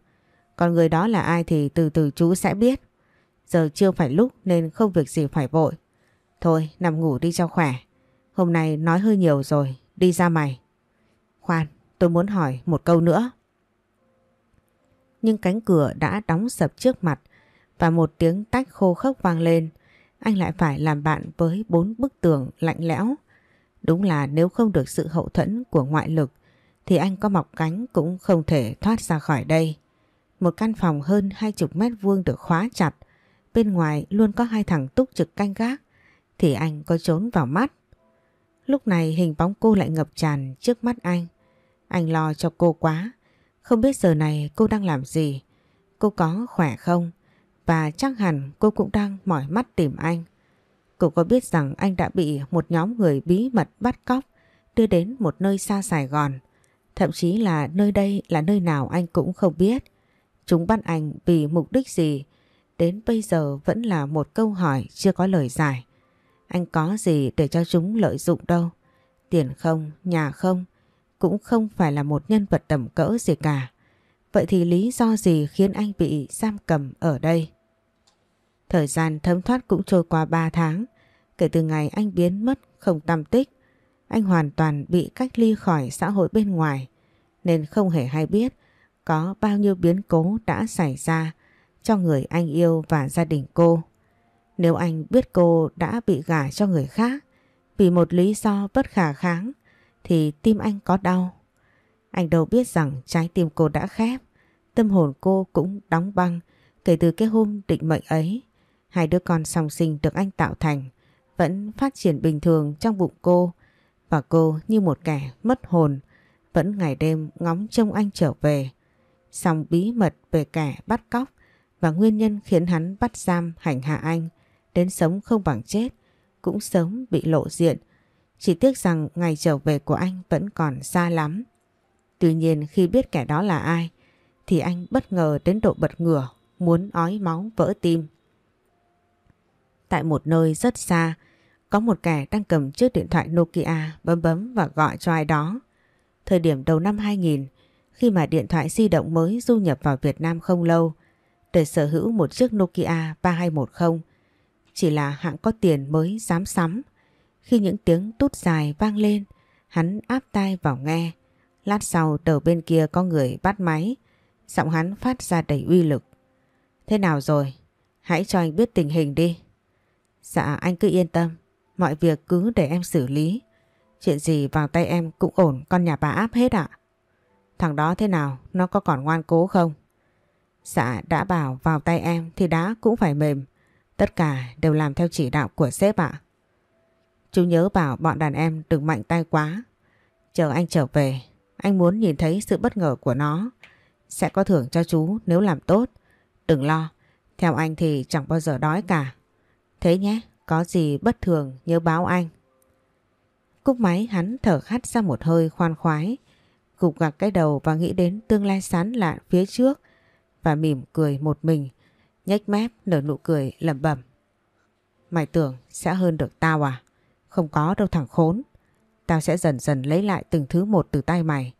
Còn người đó là ai thì từ từ chú sẽ biết. Giờ chưa phải lúc nên không việc gì phải vội. Thôi nằm ngủ đi cho khỏe. Hôm nay nói hơi nhiều rồi, đi ra mày. Khoan, tôi muốn hỏi một câu nữa. Nhưng cánh cửa đã đóng sập trước mặt và một tiếng tách khô khốc vang lên. Anh lại phải làm bạn với bốn bức tường lạnh lẽo. Đúng là nếu không được sự hậu thuẫn của ngoại lực thì anh có mọc cánh cũng không thể thoát ra khỏi đây. Một căn phòng hơn hai chục mét vuông được khóa chặt. Bên ngoài luôn có hai thằng túc trực canh gác thì anh có trốn vào mắt. Lúc này hình bóng cô lại ngập tràn trước mắt anh. Anh lo cho cô quá. Không biết giờ này cô đang làm gì. Cô có khỏe không? Và chắc hẳn cô cũng đang mỏi mắt tìm anh. Cô có biết rằng anh đã bị một nhóm người bí mật bắt cóc, đưa đến một nơi xa Sài Gòn. Thậm chí là nơi đây là nơi nào anh cũng không biết. Chúng bắt anh vì mục đích gì? Đến bây giờ vẫn là một câu hỏi chưa có lời giải. Anh có gì để cho chúng lợi dụng đâu. Tiền không, nhà không, cũng không phải là một nhân vật tầm cỡ gì cả. Vậy thì lý do gì khiến anh bị giam cầm ở đây? Thời gian thấm thoát cũng trôi qua 3 tháng. Kể từ ngày anh biến mất không tâm tích, anh hoàn toàn bị cách ly khỏi xã hội bên ngoài nên không hề hay biết có bao nhiêu biến cố đã xảy ra cho người anh yêu và gia đình cô. Nếu anh biết cô đã bị gả cho người khác vì một lý do bất khả kháng thì tim anh có đau. Anh đâu biết rằng trái tim cô đã khép, tâm hồn cô cũng đóng băng kể từ cái hôm định mệnh ấy. Hai đứa con song sinh được anh tạo thành vẫn phát triển bình thường trong bụng cô và cô như một kẻ mất hồn vẫn ngày đêm ngóng trông anh trở về. Xong bí mật về kẻ bắt cóc và nguyên nhân khiến hắn bắt giam hành hạ anh đến sống không bằng chết, cũng sớm bị lộ diện. Chỉ tiếc rằng ngày trở về của anh vẫn còn xa lắm. Tuy nhiên khi biết kẻ đó là ai, thì anh bất ngờ đến độ bật ngửa, muốn ói máu vỡ tim. Tại một nơi rất xa, có một kẻ đang cầm chiếc điện thoại Nokia bấm bấm và gọi cho ai đó. Thời điểm đầu năm 2000 khi mà điện thoại di động mới du nhập vào Việt Nam không lâu, để sở hữu một chiếc Nokia 3210 chỉ là hạng có tiền mới dám sắm. Khi những tiếng tút dài vang lên, hắn áp tai vào nghe. Lát sau đầu bên kia có người bắt máy, giọng hắn phát ra đầy uy lực. Thế nào rồi? Hãy cho anh biết tình hình đi. Dạ anh cứ yên tâm, mọi việc cứ để em xử lý. Chuyện gì vào tay em cũng ổn con nhà bà áp hết ạ. Thằng đó thế nào? Nó có còn ngoan cố không? Dạ đã bảo vào tay em thì đá cũng phải mềm. Tất cả đều làm theo chỉ đạo của sếp ạ. Chú nhớ bảo bọn đàn em đừng mạnh tay quá. Chờ anh trở về, anh muốn nhìn thấy sự bất ngờ của nó. Sẽ có thưởng cho chú nếu làm tốt. Đừng lo, theo anh thì chẳng bao giờ đói cả. Thế nhé, có gì bất thường nhớ báo anh. Cúc máy hắn thở hắt ra một hơi khoan khoái, gục gặt cái đầu và nghĩ đến tương lai sán lạ phía trước và mỉm cười một mình, nhếch mép nở nụ cười lẩm bẩm. Mày tưởng sẽ hơn được tao à? Không có đâu thằng khốn. Tao sẽ dần dần lấy lại từng thứ một từ tay mày.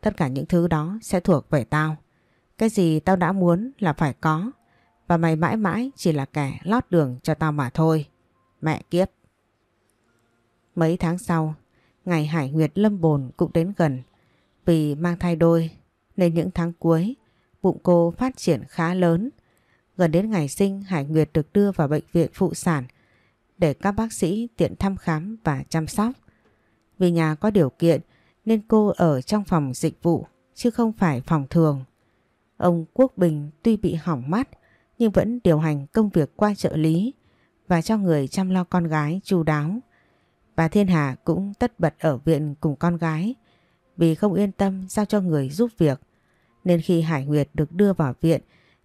Tất cả những thứ đó sẽ thuộc về tao. Cái gì tao đã muốn là phải có. Và mày mãi mãi chỉ là kẻ lót đường cho tao mà thôi. Mẹ kiếp. Mấy tháng sau, ngày Hải Nguyệt lâm bồn cũng đến gần. Vì mang thai đôi nên những tháng cuối bụng cô phát triển khá lớn. Gần đến ngày sinh, Hải Nguyệt được đưa vào bệnh viện phụ sản để các bác sĩ tiện thăm khám và chăm sóc. Vì nhà có điều kiện nên cô ở trong phòng dịch vụ, chứ không phải phòng thường. Ông Quốc Bình tuy bị hỏng mắt, nhưng vẫn điều hành công việc qua trợ lý và cho người chăm lo con gái chu đáo. Bà Thiên Hà cũng tất bật ở viện cùng con gái, vì không yên tâm giao cho người giúp việc. Nên khi Hải Nguyệt được đưa vào viện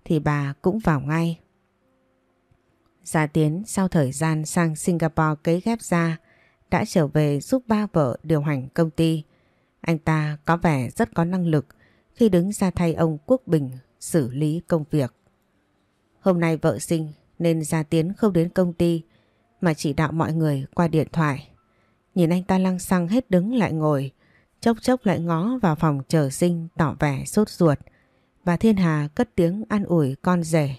thì bà cũng vào ngay. Gia Tiến sau thời gian sang Singapore cấy ghép ra đã trở về giúp ba vợ điều hành công ty. Anh ta có vẻ rất có năng lực khi đứng ra thay ông Quốc Bình xử lý công việc. Hôm nay vợ sinh nên Gia Tiến không đến công ty mà chỉ đạo mọi người qua điện thoại. Nhìn anh ta lăng xăng hết đứng lại ngồi, chốc chốc lại ngó vào phòng chờ sinh tỏ vẻ sốt ruột. Và Thiên Hà cất tiếng an ủi con rể.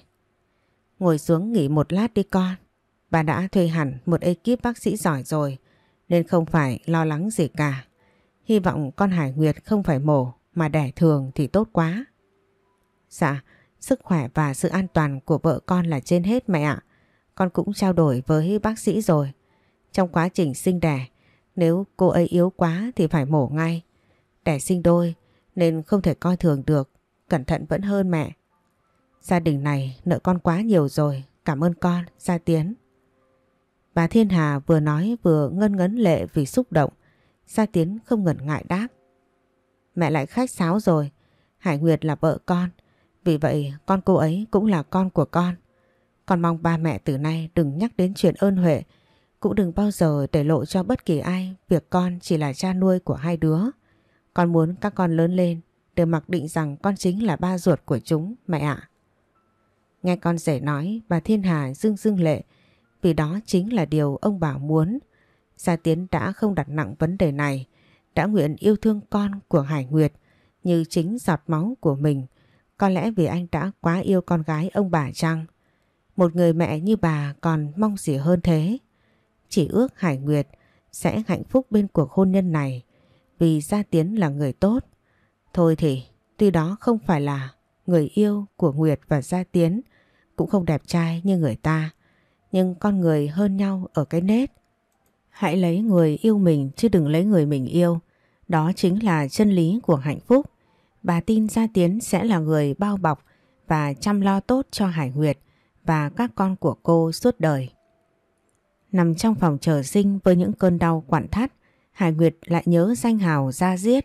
Ngồi xuống nghỉ một lát đi con. Bà đã thuê hẳn một ekip bác sĩ giỏi rồi nên không phải lo lắng gì cả. Hy vọng con Hải Nguyệt không phải mổ mà đẻ thường thì tốt quá. Dạ, sức khỏe và sự an toàn của vợ con là trên hết mẹ ạ. Con cũng trao đổi với bác sĩ rồi. Trong quá trình sinh đẻ, nếu cô ấy yếu quá thì phải mổ ngay. Đẻ sinh đôi nên không thể coi thường được, cẩn thận vẫn hơn mẹ. Gia đình này nợ con quá nhiều rồi, cảm ơn con, Gia Tiến. Bà Thiên Hà vừa nói vừa ngân ngấn lệ vì xúc động. Gia Tiến không ngần ngại đáp. Mẹ lại khách sáo rồi, Hải Nguyệt là vợ con, vì vậy con cô ấy cũng là con của con. Con mong ba mẹ từ nay đừng nhắc đến chuyện ơn huệ, cũng đừng bao giờ để lộ cho bất kỳ ai việc con chỉ là cha nuôi của hai đứa. Con muốn các con lớn lên đều mặc định rằng con chính là ba ruột của chúng, mẹ ạ. Nghe con rể nói, bà Thiên Hà dưng dưng lệ, vì đó chính là điều ông Bảo muốn. Gia Tiến đã không đặt nặng vấn đề này, đã nguyện yêu thương con của Hải Nguyệt như chính giọt máu của mình. Có lẽ vì anh đã quá yêu con gái ông bà chăng? Một người mẹ như bà còn mong gì hơn thế? Chỉ ước Hải Nguyệt sẽ hạnh phúc bên cuộc hôn nhân này vì Gia Tiến là người tốt. Thôi thì, tuy đó không phải là người yêu của Nguyệt và Gia Tiến, cũng không đẹp trai như người ta, nhưng con người hơn nhau ở cái nết. Hãy lấy người yêu mình chứ đừng lấy người mình yêu. Đó chính là chân lý của hạnh phúc. Bà tin Gia Tiến sẽ là người bao bọc và chăm lo tốt cho Hải Nguyệt và các con của cô suốt đời. Nằm trong phòng chờ sinh với những cơn đau quặn thắt, Hải Nguyệt lại nhớ danh hào ra giết.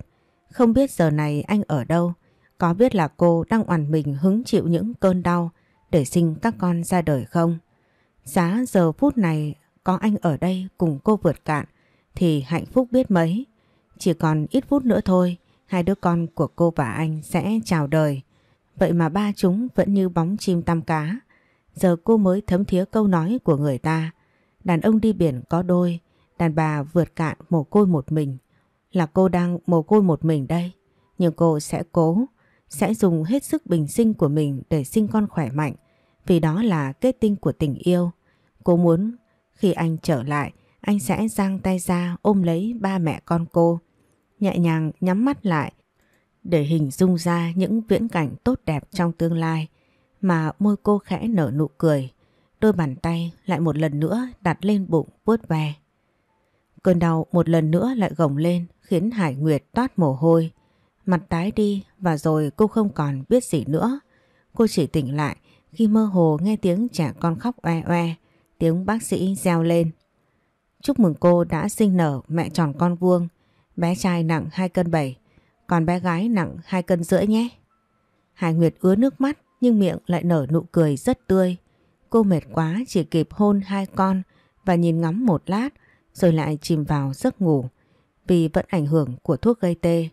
Không biết giờ này anh ở đâu, có biết là cô đang oằn mình hứng chịu những cơn đau để sinh các con ra đời không? Giá giờ phút này có anh ở đây cùng cô vượt cạn thì hạnh phúc biết mấy. Chỉ còn ít phút nữa thôi, hai đứa con của cô và anh sẽ chào đời. Vậy mà ba chúng vẫn như bóng chim tăm cá. Giờ cô mới thấm thía câu nói của người ta. Đàn ông đi biển có đôi, đàn bà vượt cạn mồ côi một mình. Là cô đang mồ côi một mình đây. Nhưng cô sẽ cố, sẽ dùng hết sức bình sinh của mình để sinh con khỏe mạnh. Vì đó là kết tinh của tình yêu. Cô muốn khi anh trở lại, anh sẽ giang tay ra ôm lấy ba mẹ con cô. Nhẹ nhàng nhắm mắt lại để hình dung ra những viễn cảnh tốt đẹp trong tương lai mà môi cô khẽ nở nụ cười. Đôi bàn tay lại một lần nữa đặt lên bụng vuốt ve. Cơn đau một lần nữa lại gồng lên khiến Hải Nguyệt toát mồ hôi. Mặt tái đi và rồi cô không còn biết gì nữa. Cô chỉ tỉnh lại khi mơ hồ nghe tiếng trẻ con khóc oe oe, tiếng bác sĩ reo lên. Chúc mừng cô đã sinh nở mẹ tròn con vuông, bé trai nặng 2 cân 7, còn bé gái nặng 2 cân rưỡi nhé. Hải Nguyệt ứa nước mắt nhưng miệng lại nở nụ cười rất tươi. Cô mệt quá chỉ kịp hôn hai con và nhìn ngắm một lát rồi lại chìm vào giấc ngủ vì vẫn ảnh hưởng của thuốc gây tê.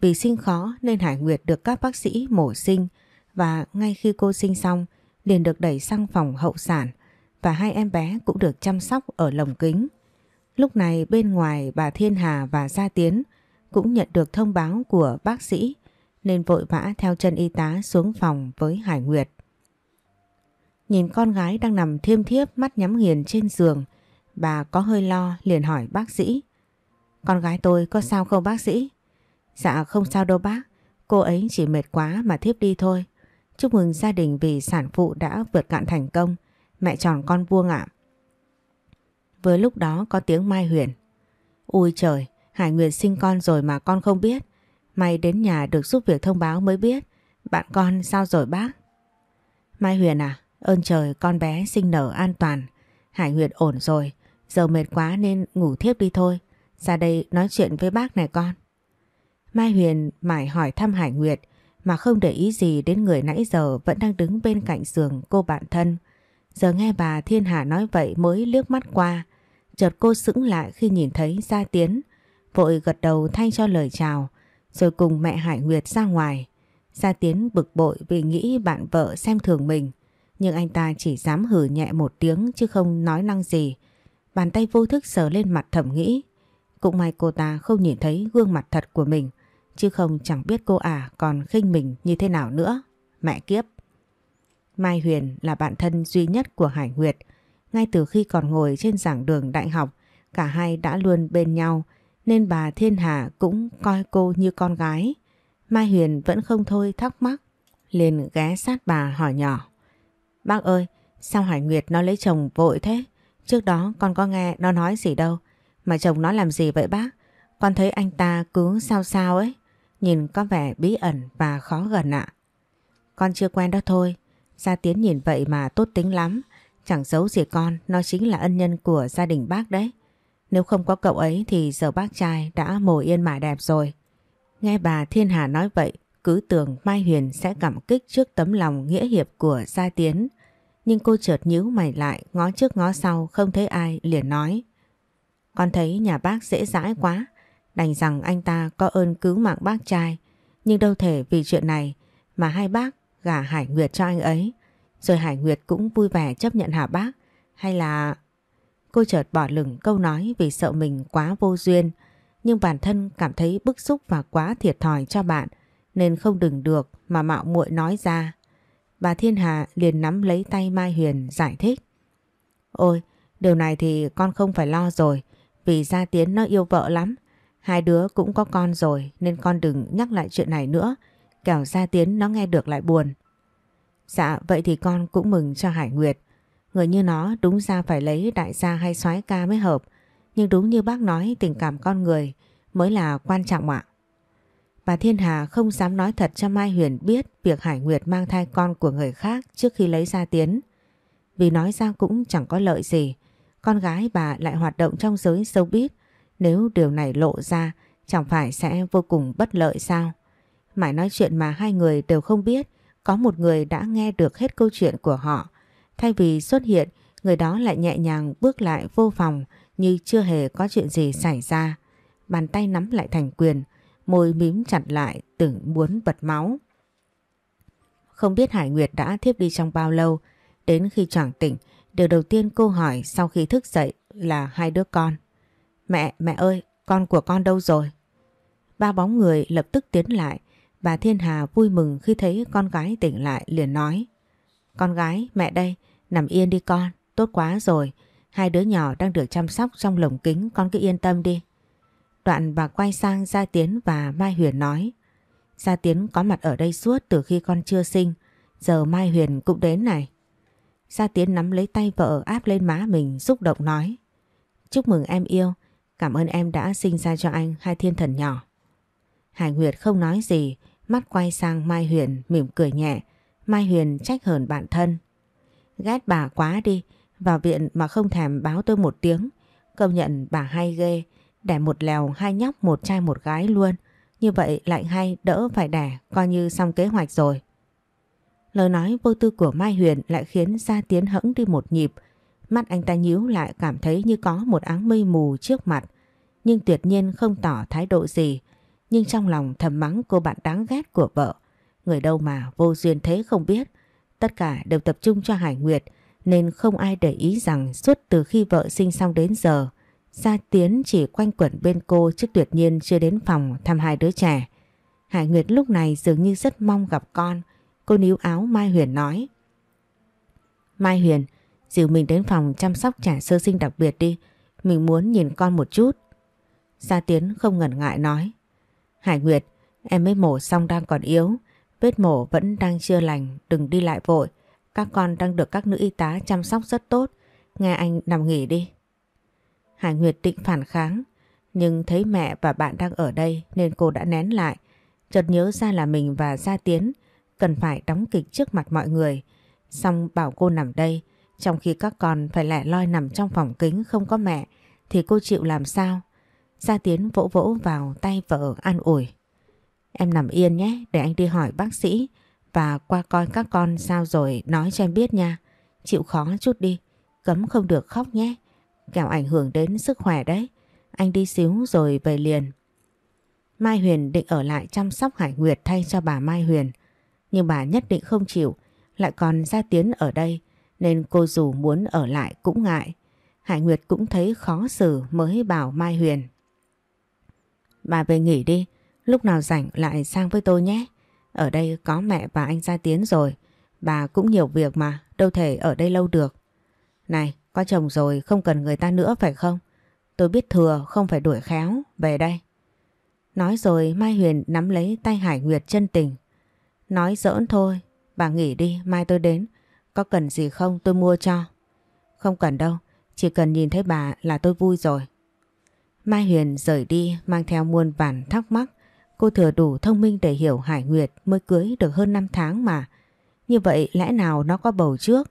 Vì sinh khó nên Hải Nguyệt được các bác sĩ mổ sinh và ngay khi cô sinh xong liền được đẩy sang phòng hậu sản và hai em bé cũng được chăm sóc ở lồng kính. Lúc này bên ngoài bà Thiên Hà và Gia Tiến cũng nhận được thông báo của bác sĩ nên vội vã theo chân y tá xuống phòng với Hải Nguyệt. Nhìn con gái đang nằm thiêm thiếp mắt nhắm nghiền trên giường, bà có hơi lo liền hỏi bác sĩ. Con gái tôi có sao không bác sĩ? Dạ không sao đâu bác, cô ấy chỉ mệt quá mà thiếp đi thôi. Chúc mừng gia đình vì sản phụ đã vượt cạn thành công, mẹ tròn con vuông ạ. Với lúc đó có tiếng Mai Huyền. Ui trời, Hải Nguyệt sinh con rồi mà con không biết. May đến nhà được giúp việc thông báo mới biết. Bạn con sao rồi bác? Mai Huyền à, ơn trời con bé sinh nở an toàn. Hải Nguyệt ổn rồi, giờ mệt quá nên ngủ thiếp đi thôi. Ra đây nói chuyện với bác này con. Mai Huyền mải hỏi thăm Hải Nguyệt mà không để ý gì đến người nãy giờ vẫn đang đứng bên cạnh giường cô bạn thân. Giờ nghe bà Thiên Hà nói vậy mới liếc mắt qua. Chợt cô sững lại khi nhìn thấy Gia Tiến, vội gật đầu thay cho lời chào, rồi cùng mẹ Hải Nguyệt ra ngoài. Gia Tiến bực bội vì nghĩ bạn vợ xem thường mình, nhưng anh ta chỉ dám hử nhẹ một tiếng chứ không nói năng gì. Bàn tay vô thức sờ lên mặt thẩm nghĩ. Cũng may cô ta không nhìn thấy gương mặt thật của mình, chứ không chẳng biết cô à còn khinh mình như thế nào nữa. Mẹ kiếp! Mai Huyền là bạn thân duy nhất của Hải Nguyệt. Ngay từ khi còn ngồi trên giảng đường đại học, cả hai đã luôn bên nhau, nên bà Thiên Hà cũng coi cô như con gái. Mai Huyền vẫn không thôi thắc mắc, liền ghé sát bà hỏi nhỏ. Bác ơi, sao Hải Nguyệt nó lấy chồng vội thế? Trước đó con có nghe nó nói gì đâu, mà chồng nó làm gì vậy bác? Con thấy anh ta cứ sao sao ấy, nhìn có vẻ bí ẩn và khó gần ạ. Con chưa quen đó thôi, Gia Tiến nhìn vậy mà tốt tính lắm, chẳng giấu gì con, nó chính là ân nhân của gia đình bác đấy. Nếu không có cậu ấy thì giờ bác trai đã mồ yên mải đẹp rồi. Nghe bà Thiên Hà nói vậy, cứ tưởng Mai Huyền sẽ cảm kích trước tấm lòng nghĩa hiệp của Gia Tiến. Nhưng cô chợt nhíu mày lại, ngó trước ngó sau, không thấy ai, liền nói. Con thấy nhà bác dễ dãi quá, đành rằng anh ta có ơn cứu mạng bác trai. Nhưng đâu thể vì chuyện này mà hai bác gả Hải Nguyệt cho anh ấy. Rồi Hải Nguyệt cũng vui vẻ chấp nhận hả bác? Hay là... Cô chợt bỏ lửng câu nói vì sợ mình quá vô duyên. Nhưng bản thân cảm thấy bức xúc và quá thiệt thòi cho bạn. Nên không đừng được mà mạo muội nói ra. Bà Thiên Hà liền nắm lấy tay Mai Huyền giải thích. Ôi, điều này thì con không phải lo rồi. Vì Gia Tiến nó yêu vợ lắm. Hai đứa cũng có con rồi nên con đừng nhắc lại chuyện này nữa kẻo Gia Tiến nó nghe được lại buồn. Dạ vậy thì con cũng mừng cho Hải Nguyệt. Người như nó đúng ra phải lấy đại gia hay soái ca mới hợp. Nhưng đúng như bác nói tình cảm con người mới là quan trọng ạ. Bà Thiên Hà không dám nói thật cho Mai Huyền biết việc Hải Nguyệt mang thai con của người khác trước khi lấy ra Tiến. Vì nói ra cũng chẳng có lợi gì. Con gái bà lại hoạt động trong giới showbiz. Nếu điều này lộ ra chẳng phải sẽ vô cùng bất lợi sao? Mãi nói chuyện mà hai người đều không biết có một người đã nghe được hết câu chuyện của họ. Thay vì xuất hiện, người đó lại nhẹ nhàng bước lại vô phòng như chưa hề có chuyện gì xảy ra. Bàn tay nắm lại thành quyền, môi mím chặt lại tưởng muốn bật máu. Không biết Hải Nguyệt đã thiếp đi trong bao lâu, đến khi choàng tỉnh, điều đầu tiên cô hỏi sau khi thức dậy là hai đứa con. Mẹ, mẹ ơi, con của con đâu rồi? Ba bóng người lập tức tiến lại, Bà Thiên Hà vui mừng khi thấy con gái tỉnh lại liền nói Con gái, mẹ đây, nằm yên đi con, tốt quá rồi. Hai đứa nhỏ đang được chăm sóc trong lồng kính, con cứ yên tâm đi. Đoạn bà quay sang Gia Tiến và Mai Huyền nói Gia Tiến có mặt ở đây suốt từ khi con chưa sinh, giờ Mai Huyền cũng đến này. Gia Tiến nắm lấy tay vợ áp lên má mình xúc động nói Chúc mừng em yêu, Cảm ơn em đã sinh ra cho anh hai thiên thần nhỏ. Hải Nguyệt không nói gì, mắt quay sang Mai Huyền mỉm cười nhẹ. Mai Huyền trách hờn bạn thân. Ghét bà quá đi, vào viện mà không thèm báo tôi một tiếng. Công nhận bà hay ghê, đẻ một lèo hai nhóc một trai một gái luôn. Như vậy lại hay đỡ phải đẻ, coi như xong kế hoạch rồi. Lời nói vô tư của Mai Huyền lại khiến Gia Tiến hẫng đi một nhịp. Mắt anh ta nhíu lại cảm thấy như có một áng mây mù trước mặt. Nhưng tuyệt nhiên không tỏ thái độ gì. Nhưng trong lòng thầm mắng cô bạn đáng ghét của vợ. Người đâu mà vô duyên thế không biết. Tất cả đều tập trung cho Hải Nguyệt nên không ai để ý rằng suốt từ khi vợ sinh xong đến giờ Gia Tiến chỉ quanh quẩn bên cô chứ tuyệt nhiên chưa đến phòng thăm hai đứa trẻ. Hải Nguyệt lúc này dường như rất mong gặp con. Cô níu áo Mai Huyền nói. Mai Huyền, dìu mình đến phòng chăm sóc trẻ sơ sinh đặc biệt đi. Mình muốn nhìn con một chút. Gia Tiến không ngần ngại nói. Hải Nguyệt, em mới mổ xong đang còn yếu. Vết mổ vẫn đang chưa lành, đừng đi lại vội. Các con đang được các nữ y tá chăm sóc rất tốt. Nghe anh nằm nghỉ đi. Hải Nguyệt định phản kháng, nhưng thấy mẹ và bạn đang ở đây nên cô đã nén lại. Chợt nhớ ra là mình và Gia Tiến cần phải đóng kịch trước mặt mọi người. Xong bảo cô nằm đây, trong khi các con phải lẻ loi nằm trong phòng kính không có mẹ, thì cô chịu làm sao? Gia Tiến vỗ vỗ vào tay vợ an ủi. Em nằm yên nhé, để anh đi hỏi bác sĩ và qua coi các con sao rồi nói cho em biết nha. Chịu khó chút đi, cấm không được khóc nhé kẻo ảnh hưởng đến sức khỏe đấy. Anh đi xíu rồi về liền. Mai Huyền định ở lại chăm sóc Hải Nguyệt thay cho bà Mai Huyền. Nhưng bà nhất định không chịu, lại còn ra tiến ở đây nên cô dù muốn ở lại cũng ngại. Hải Nguyệt cũng thấy khó xử mới bảo Mai Huyền. Bà về nghỉ đi, lúc nào rảnh lại sang với tôi nhé. Ở đây có mẹ và anh Gia Tiến rồi, bà cũng nhiều việc mà, đâu thể ở đây lâu được. Này, có chồng rồi không cần người ta nữa phải không? Tôi biết thừa không phải đuổi khéo, về đây. Nói rồi Mai Huyền nắm lấy tay Hải Nguyệt chân tình. Nói giỡn thôi, bà nghỉ đi, mai tôi đến. Có cần gì không tôi mua cho. Không cần đâu, chỉ cần nhìn thấy bà là tôi vui rồi. Mai Huyền rời đi mang theo muôn vàn thắc mắc. Cô thừa đủ thông minh để hiểu Hải Nguyệt mới cưới được hơn 5 tháng mà. Như vậy lẽ nào nó có bầu trước?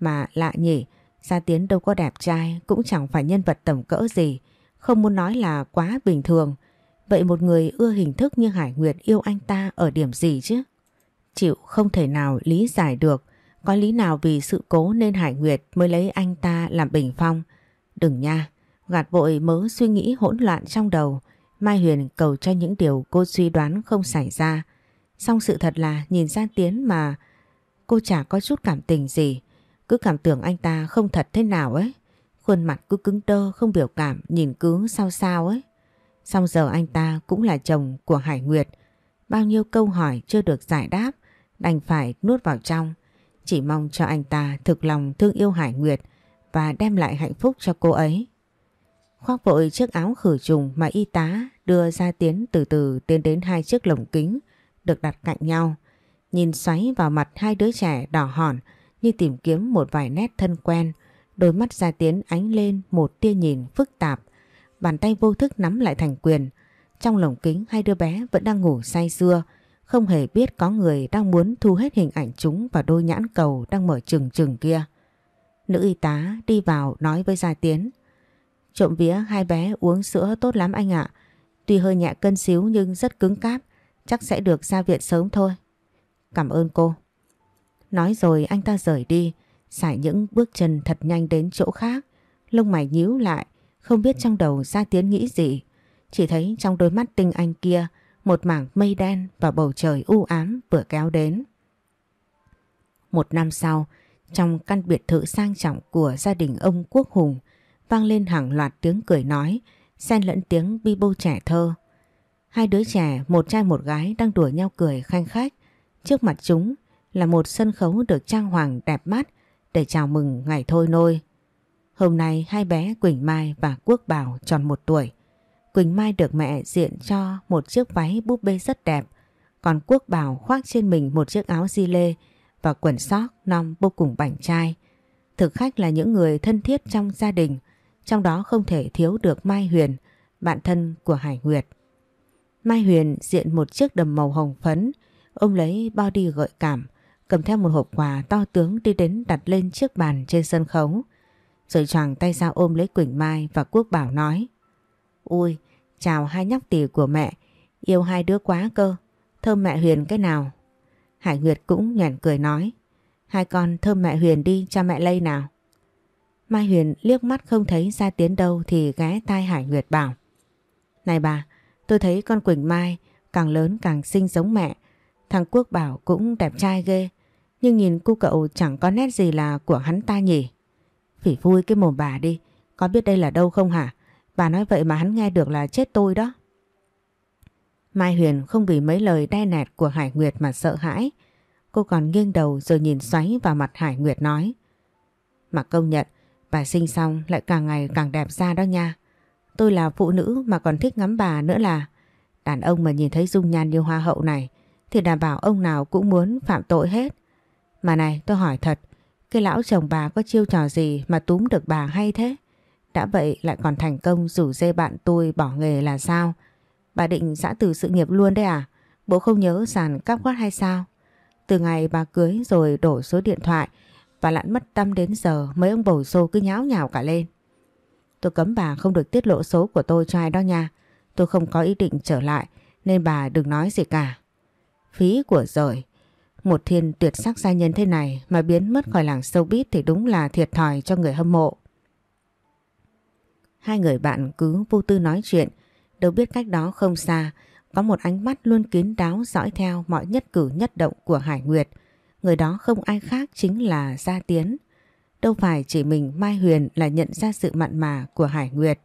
Mà lạ nhỉ, Gia Tiến đâu có đẹp trai, cũng chẳng phải nhân vật tầm cỡ gì, không muốn nói là quá bình thường. Vậy một người ưa hình thức như Hải Nguyệt yêu anh ta ở điểm gì chứ? Chịu không thể nào lý giải được, có lý nào vì sự cố nên Hải Nguyệt mới lấy anh ta làm bình phong. Đừng nha, gạt vội mớ suy nghĩ hỗn loạn trong đầu, Mai Huyền cầu cho những điều cô suy đoán không xảy ra. Xong sự thật là nhìn Gia Tiến mà cô chả có chút cảm tình gì. Cứ cảm tưởng anh ta không thật thế nào ấy. Khuôn mặt cứ cứng đơ, không biểu cảm, nhìn cứ sao sao ấy. Xong giờ anh ta cũng là chồng của Hải Nguyệt. Bao nhiêu câu hỏi chưa được giải đáp, đành phải nuốt vào trong. Chỉ mong cho anh ta thực lòng thương yêu Hải Nguyệt và đem lại hạnh phúc cho cô ấy. Khoác vội chiếc áo khử trùng mà y tá đưa ra tiến từ từ tiến đến hai chiếc lồng kính, được đặt cạnh nhau. Nhìn xoáy vào mặt hai đứa trẻ đỏ hòn như tìm kiếm một vài nét thân quen. Đôi mắt Gia Tiến ánh lên một tia nhìn phức tạp. Bàn tay vô thức nắm lại thành quyền. Trong lồng kính, hai đứa bé vẫn đang ngủ say sưa. Không hề biết có người đang muốn thu hết hình ảnh chúng vào đôi nhãn cầu đang mở trừng trừng kia. Nữ y tá đi vào nói với Gia Tiến. Trộm vía, hai bé uống sữa tốt lắm anh ạ. Tuy hơi nhẹ cân xíu nhưng rất cứng cáp. Chắc sẽ được ra viện sớm thôi. Cảm ơn cô. Nói rồi anh ta rời đi, xài những bước chân thật nhanh đến chỗ khác. Lông mày nhíu lại, không biết trong đầu Gia Tiến nghĩ gì. Chỉ thấy trong đôi mắt tinh anh kia, một mảng mây đen và bầu trời u ám vừa kéo đến. Một năm sau, trong căn biệt thự sang trọng của gia đình ông Quốc Hùng, vang lên hàng loạt tiếng cười nói, xen lẫn tiếng bi bô trẻ thơ. Hai đứa trẻ, một trai một gái đang đùa nhau cười khanh khách. Trước mặt chúng là một sân khấu được trang hoàng đẹp mắt để chào mừng ngày thôi nôi. Hôm nay hai bé Quỳnh Mai và Quốc Bảo tròn một tuổi. Quỳnh Mai được mẹ diện cho một chiếc váy búp bê rất đẹp, còn Quốc Bảo khoác trên mình một chiếc áo di lê và quần sóc non vô cùng bảnh trai. Thực khách là những người thân thiết trong gia đình, trong đó không thể thiếu được Mai Huyền, bạn thân của Hải Nguyệt. Mai Huyền diện một chiếc đầm màu hồng phấn, ôm lấy body gợi cảm, cầm theo một hộp quà to tướng đi đến đặt lên chiếc bàn trên sân khấu. Rồi choàng tay ra ôm lấy Quỳnh Mai và Quốc Bảo nói Ui, chào hai nhóc tỷ của mẹ, yêu hai đứa quá cơ, thơm mẹ Huyền cái nào. Hải Nguyệt cũng nhoẻn cười nói Hai con thơm mẹ Huyền đi cho mẹ lây nào. Mai Huyền liếc mắt không thấy ra tiến đâu thì ghé tai Hải Nguyệt bảo Này bà, tôi thấy con Quỳnh Mai càng lớn càng xinh giống mẹ. Thằng Quốc Bảo cũng đẹp trai ghê, nhưng nhìn cu cậu chẳng có nét gì là của hắn ta nhỉ. Phỉ vui cái mồm bà đi, có biết đây là đâu không hả? Bà nói vậy mà hắn nghe được là chết tôi đó. Mai Huyền không vì mấy lời đe nẹt của Hải Nguyệt mà sợ hãi. Cô còn nghiêng đầu rồi nhìn xoáy vào mặt Hải Nguyệt nói. Mà công nhận, bà sinh xong lại càng ngày càng đẹp ra đó nha. Tôi là phụ nữ mà còn thích ngắm bà nữa là. Đàn ông mà nhìn thấy dung nhan như hoa hậu này thì đảm bảo ông nào cũng muốn phạm tội hết. Mà này tôi hỏi thật, cái lão chồng bà có chiêu trò gì mà túm được bà hay thế? Đã vậy lại còn thành công rủ dê bạn tôi bỏ nghề là sao? Bà định giã từ sự nghiệp luôn đấy à? Bố không nhớ sàn cắp quát hay sao? Từ ngày bà cưới rồi đổ số điện thoại và lặn mất tâm đến giờ mấy ông bầu xô cứ nháo nhào cả lên. Tôi cấm bà không được tiết lộ số của tôi cho ai đó nha. Tôi không có ý định trở lại nên bà đừng nói gì cả. Phí của rời. Một thiên tuyệt sắc gia nhân thế này mà biến mất khỏi làng showbiz thì đúng là thiệt thòi cho người hâm mộ. Hai người bạn cứ vô tư nói chuyện, đâu biết cách đó không xa, có một ánh mắt luôn kín đáo dõi theo mọi nhất cử nhất động của Hải Nguyệt. Người đó không ai khác chính là Gia Tiến. Đâu phải chỉ mình Mai Huyền là nhận ra sự mặn mà của Hải Nguyệt.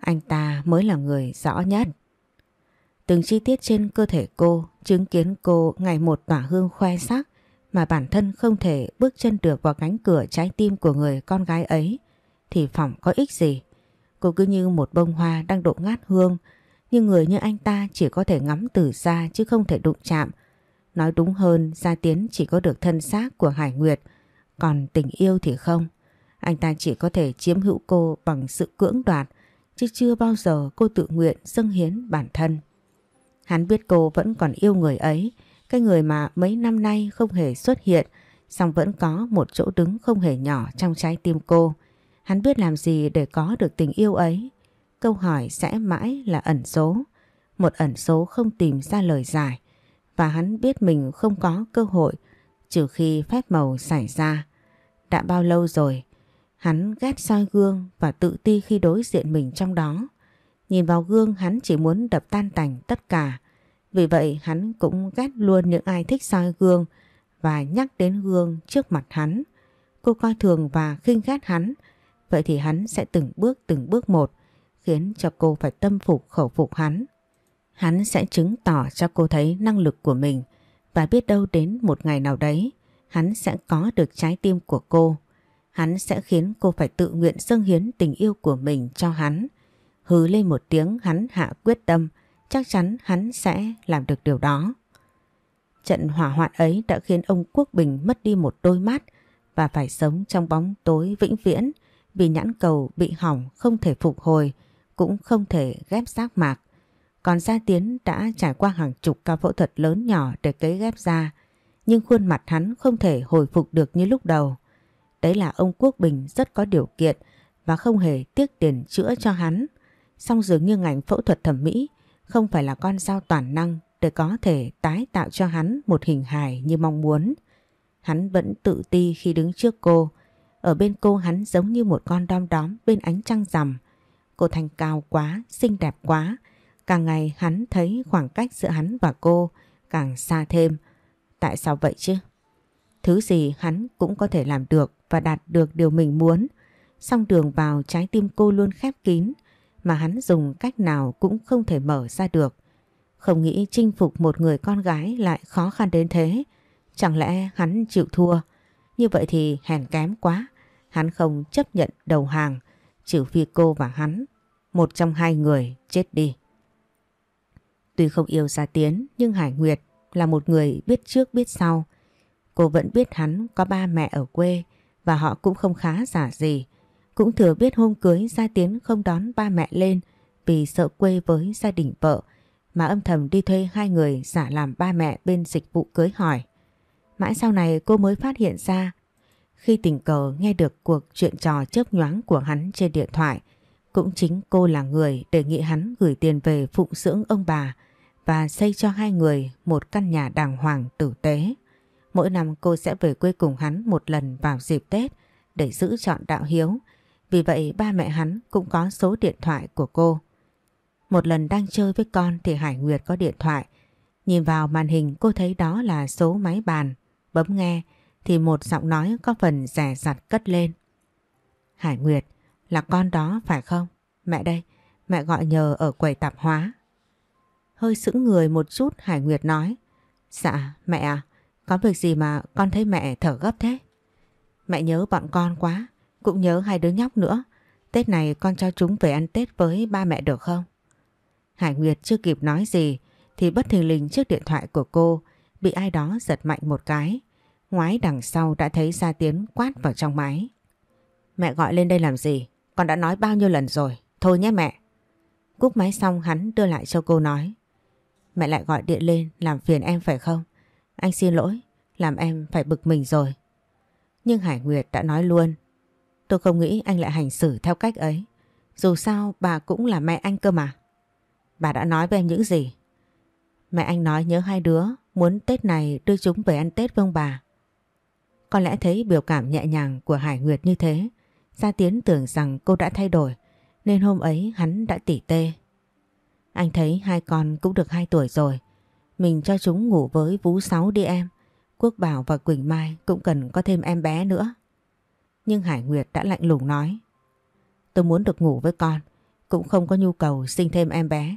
Anh ta mới là người rõ nhất. Từng chi tiết trên cơ thể cô chứng kiến cô ngày một tỏa hương khoe sắc mà bản thân không thể bước chân được vào cánh cửa trái tim của người con gái ấy, thì phỏng có ích gì. Cô cứ như một bông hoa đang độ ngát hương, nhưng người như anh ta chỉ có thể ngắm từ xa chứ không thể đụng chạm. Nói đúng hơn, Gia Tiến chỉ có được thân xác của Hải Nguyệt, còn tình yêu thì không. Anh ta chỉ có thể chiếm hữu cô bằng sự cưỡng đoạt, chứ chưa bao giờ cô tự nguyện dâng hiến bản thân. Hắn biết cô vẫn còn yêu người ấy, cái người mà mấy năm nay không hề xuất hiện, song vẫn có một chỗ đứng không hề nhỏ trong trái tim cô. Hắn biết làm gì để có được tình yêu ấy. Câu hỏi sẽ mãi là ẩn số, một ẩn số không tìm ra lời giải. Và hắn biết mình không có cơ hội trừ khi phép màu xảy ra. Đã bao lâu rồi, hắn ghét soi gương và tự ti khi đối diện mình trong đó. Nhìn vào gương, hắn chỉ muốn đập tan tành tất cả. Vì vậy, hắn cũng ghét luôn những ai thích soi gương và nhắc đến gương trước mặt hắn. Cô coi thường và khinh ghét hắn. Vậy thì hắn sẽ từng bước từng bước một, khiến cho cô phải tâm phục, khẩu phục hắn. Hắn sẽ chứng tỏ cho cô thấy năng lực của mình và biết đâu đến một ngày nào đấy, hắn sẽ có được trái tim của cô. Hắn sẽ khiến cô phải tự nguyện dâng hiến tình yêu của mình cho hắn. Hứ lên một tiếng hắn hạ quyết tâm, chắc chắn hắn sẽ làm được điều đó. Trận hỏa hoạn ấy đã khiến ông Quốc Bình mất đi một đôi mắt và phải sống trong bóng tối vĩnh viễn vì nhãn cầu bị hỏng không thể phục hồi, cũng không thể ghép giác mạc. Còn Gia Tiến đã trải qua hàng chục ca phẫu thuật lớn nhỏ để cấy ghép da, nhưng khuôn mặt hắn không thể hồi phục được như lúc đầu. Đấy là ông Quốc Bình rất có điều kiện và không hề tiếc tiền chữa cho hắn. Song dường như ngành phẫu thuật thẩm mỹ không phải là con dao toàn năng để có thể tái tạo cho hắn một hình hài như mong muốn. Hắn vẫn tự ti khi đứng trước cô. Ở bên cô hắn giống như một con đom đóm bên ánh trăng rằm. Cô thành cao quá, xinh đẹp quá. Càng ngày hắn thấy khoảng cách giữa hắn và cô càng xa thêm. Tại sao vậy chứ? Thứ gì hắn cũng có thể làm được và đạt được điều mình muốn. Song đường vào trái tim cô luôn khép kín mà hắn dùng cách nào cũng không thể mở ra được. Không nghĩ chinh phục một người con gái lại khó khăn đến thế. Chẳng lẽ hắn chịu thua? Như vậy thì hèn kém quá. Hắn không chấp nhận đầu hàng, trừ phi cô và hắn. Một trong hai người chết đi. Tuy không yêu Gia Tiến nhưng Hải Nguyệt là một người biết trước biết sau. Cô vẫn biết hắn có ba mẹ ở quê và họ cũng không khá giả gì. Cũng thừa biết hôm cưới Gia Tiến không đón ba mẹ lên vì sợ quê với gia đình vợ, mà âm thầm đi thuê hai người giả làm ba mẹ bên dịch vụ cưới hỏi. Mãi sau này cô mới phát hiện ra, khi tình cờ nghe được cuộc chuyện trò chớp nhoáng của hắn trên điện thoại, cũng chính cô là người đề nghị hắn gửi tiền về phụng dưỡng ông bà và xây cho hai người một căn nhà đàng hoàng tử tế. Mỗi năm cô sẽ về quê cùng hắn một lần vào dịp Tết để giữ chọn đạo hiếu. Vì vậy ba mẹ hắn cũng có số điện thoại của cô. Một lần đang chơi với con thì Hải Nguyệt có điện thoại. Nhìn vào màn hình cô thấy đó là số máy bàn. Bấm nghe thì một giọng nói có phần rẻ rặt cất lên. Hải Nguyệt, là con đó phải không? Mẹ đây, mẹ gọi nhờ ở quầy tạp hóa. Hơi sững người một chút Hải Nguyệt nói. Dạ, mẹ à, có việc gì mà con thấy mẹ thở gấp thế? Mẹ nhớ bọn con quá, cũng nhớ hai đứa nhóc nữa. Tết này con cho chúng về ăn Tết với ba mẹ được không? Hải Nguyệt chưa kịp nói gì thì bất thình lình chiếc điện thoại của cô bị ai đó giật mạnh một cái. Ngoái đằng sau đã thấy Gia Tiến quát vào trong máy. Mẹ gọi lên đây làm gì? Con đã nói bao nhiêu lần rồi. Thôi nhé mẹ. Cúp máy xong hắn đưa lại cho cô nói. Mẹ lại gọi điện lên làm phiền em phải không? Anh xin lỗi, làm em phải bực mình rồi. Nhưng Hải Nguyệt đã nói luôn. Tôi không nghĩ anh lại hành xử theo cách ấy. Dù sao, bà cũng là mẹ anh cơ mà. Bà đã nói với em những gì? Mẹ anh nói nhớ hai đứa, muốn Tết này đưa chúng về ăn Tết với ông bà. Có lẽ thấy biểu cảm nhẹ nhàng của Hải Nguyệt như thế, Gia Tiến tưởng rằng cô đã thay đổi, nên hôm ấy hắn đã tỉ tê. Anh thấy hai con cũng được hai tuổi rồi. Mình cho chúng ngủ với Vú Sáu đi em. Quốc Bảo và Quỳnh Mai cũng cần có thêm em bé nữa. Nhưng Hải Nguyệt đã lạnh lùng nói. Tôi muốn được ngủ với con. Cũng không có nhu cầu sinh thêm em bé.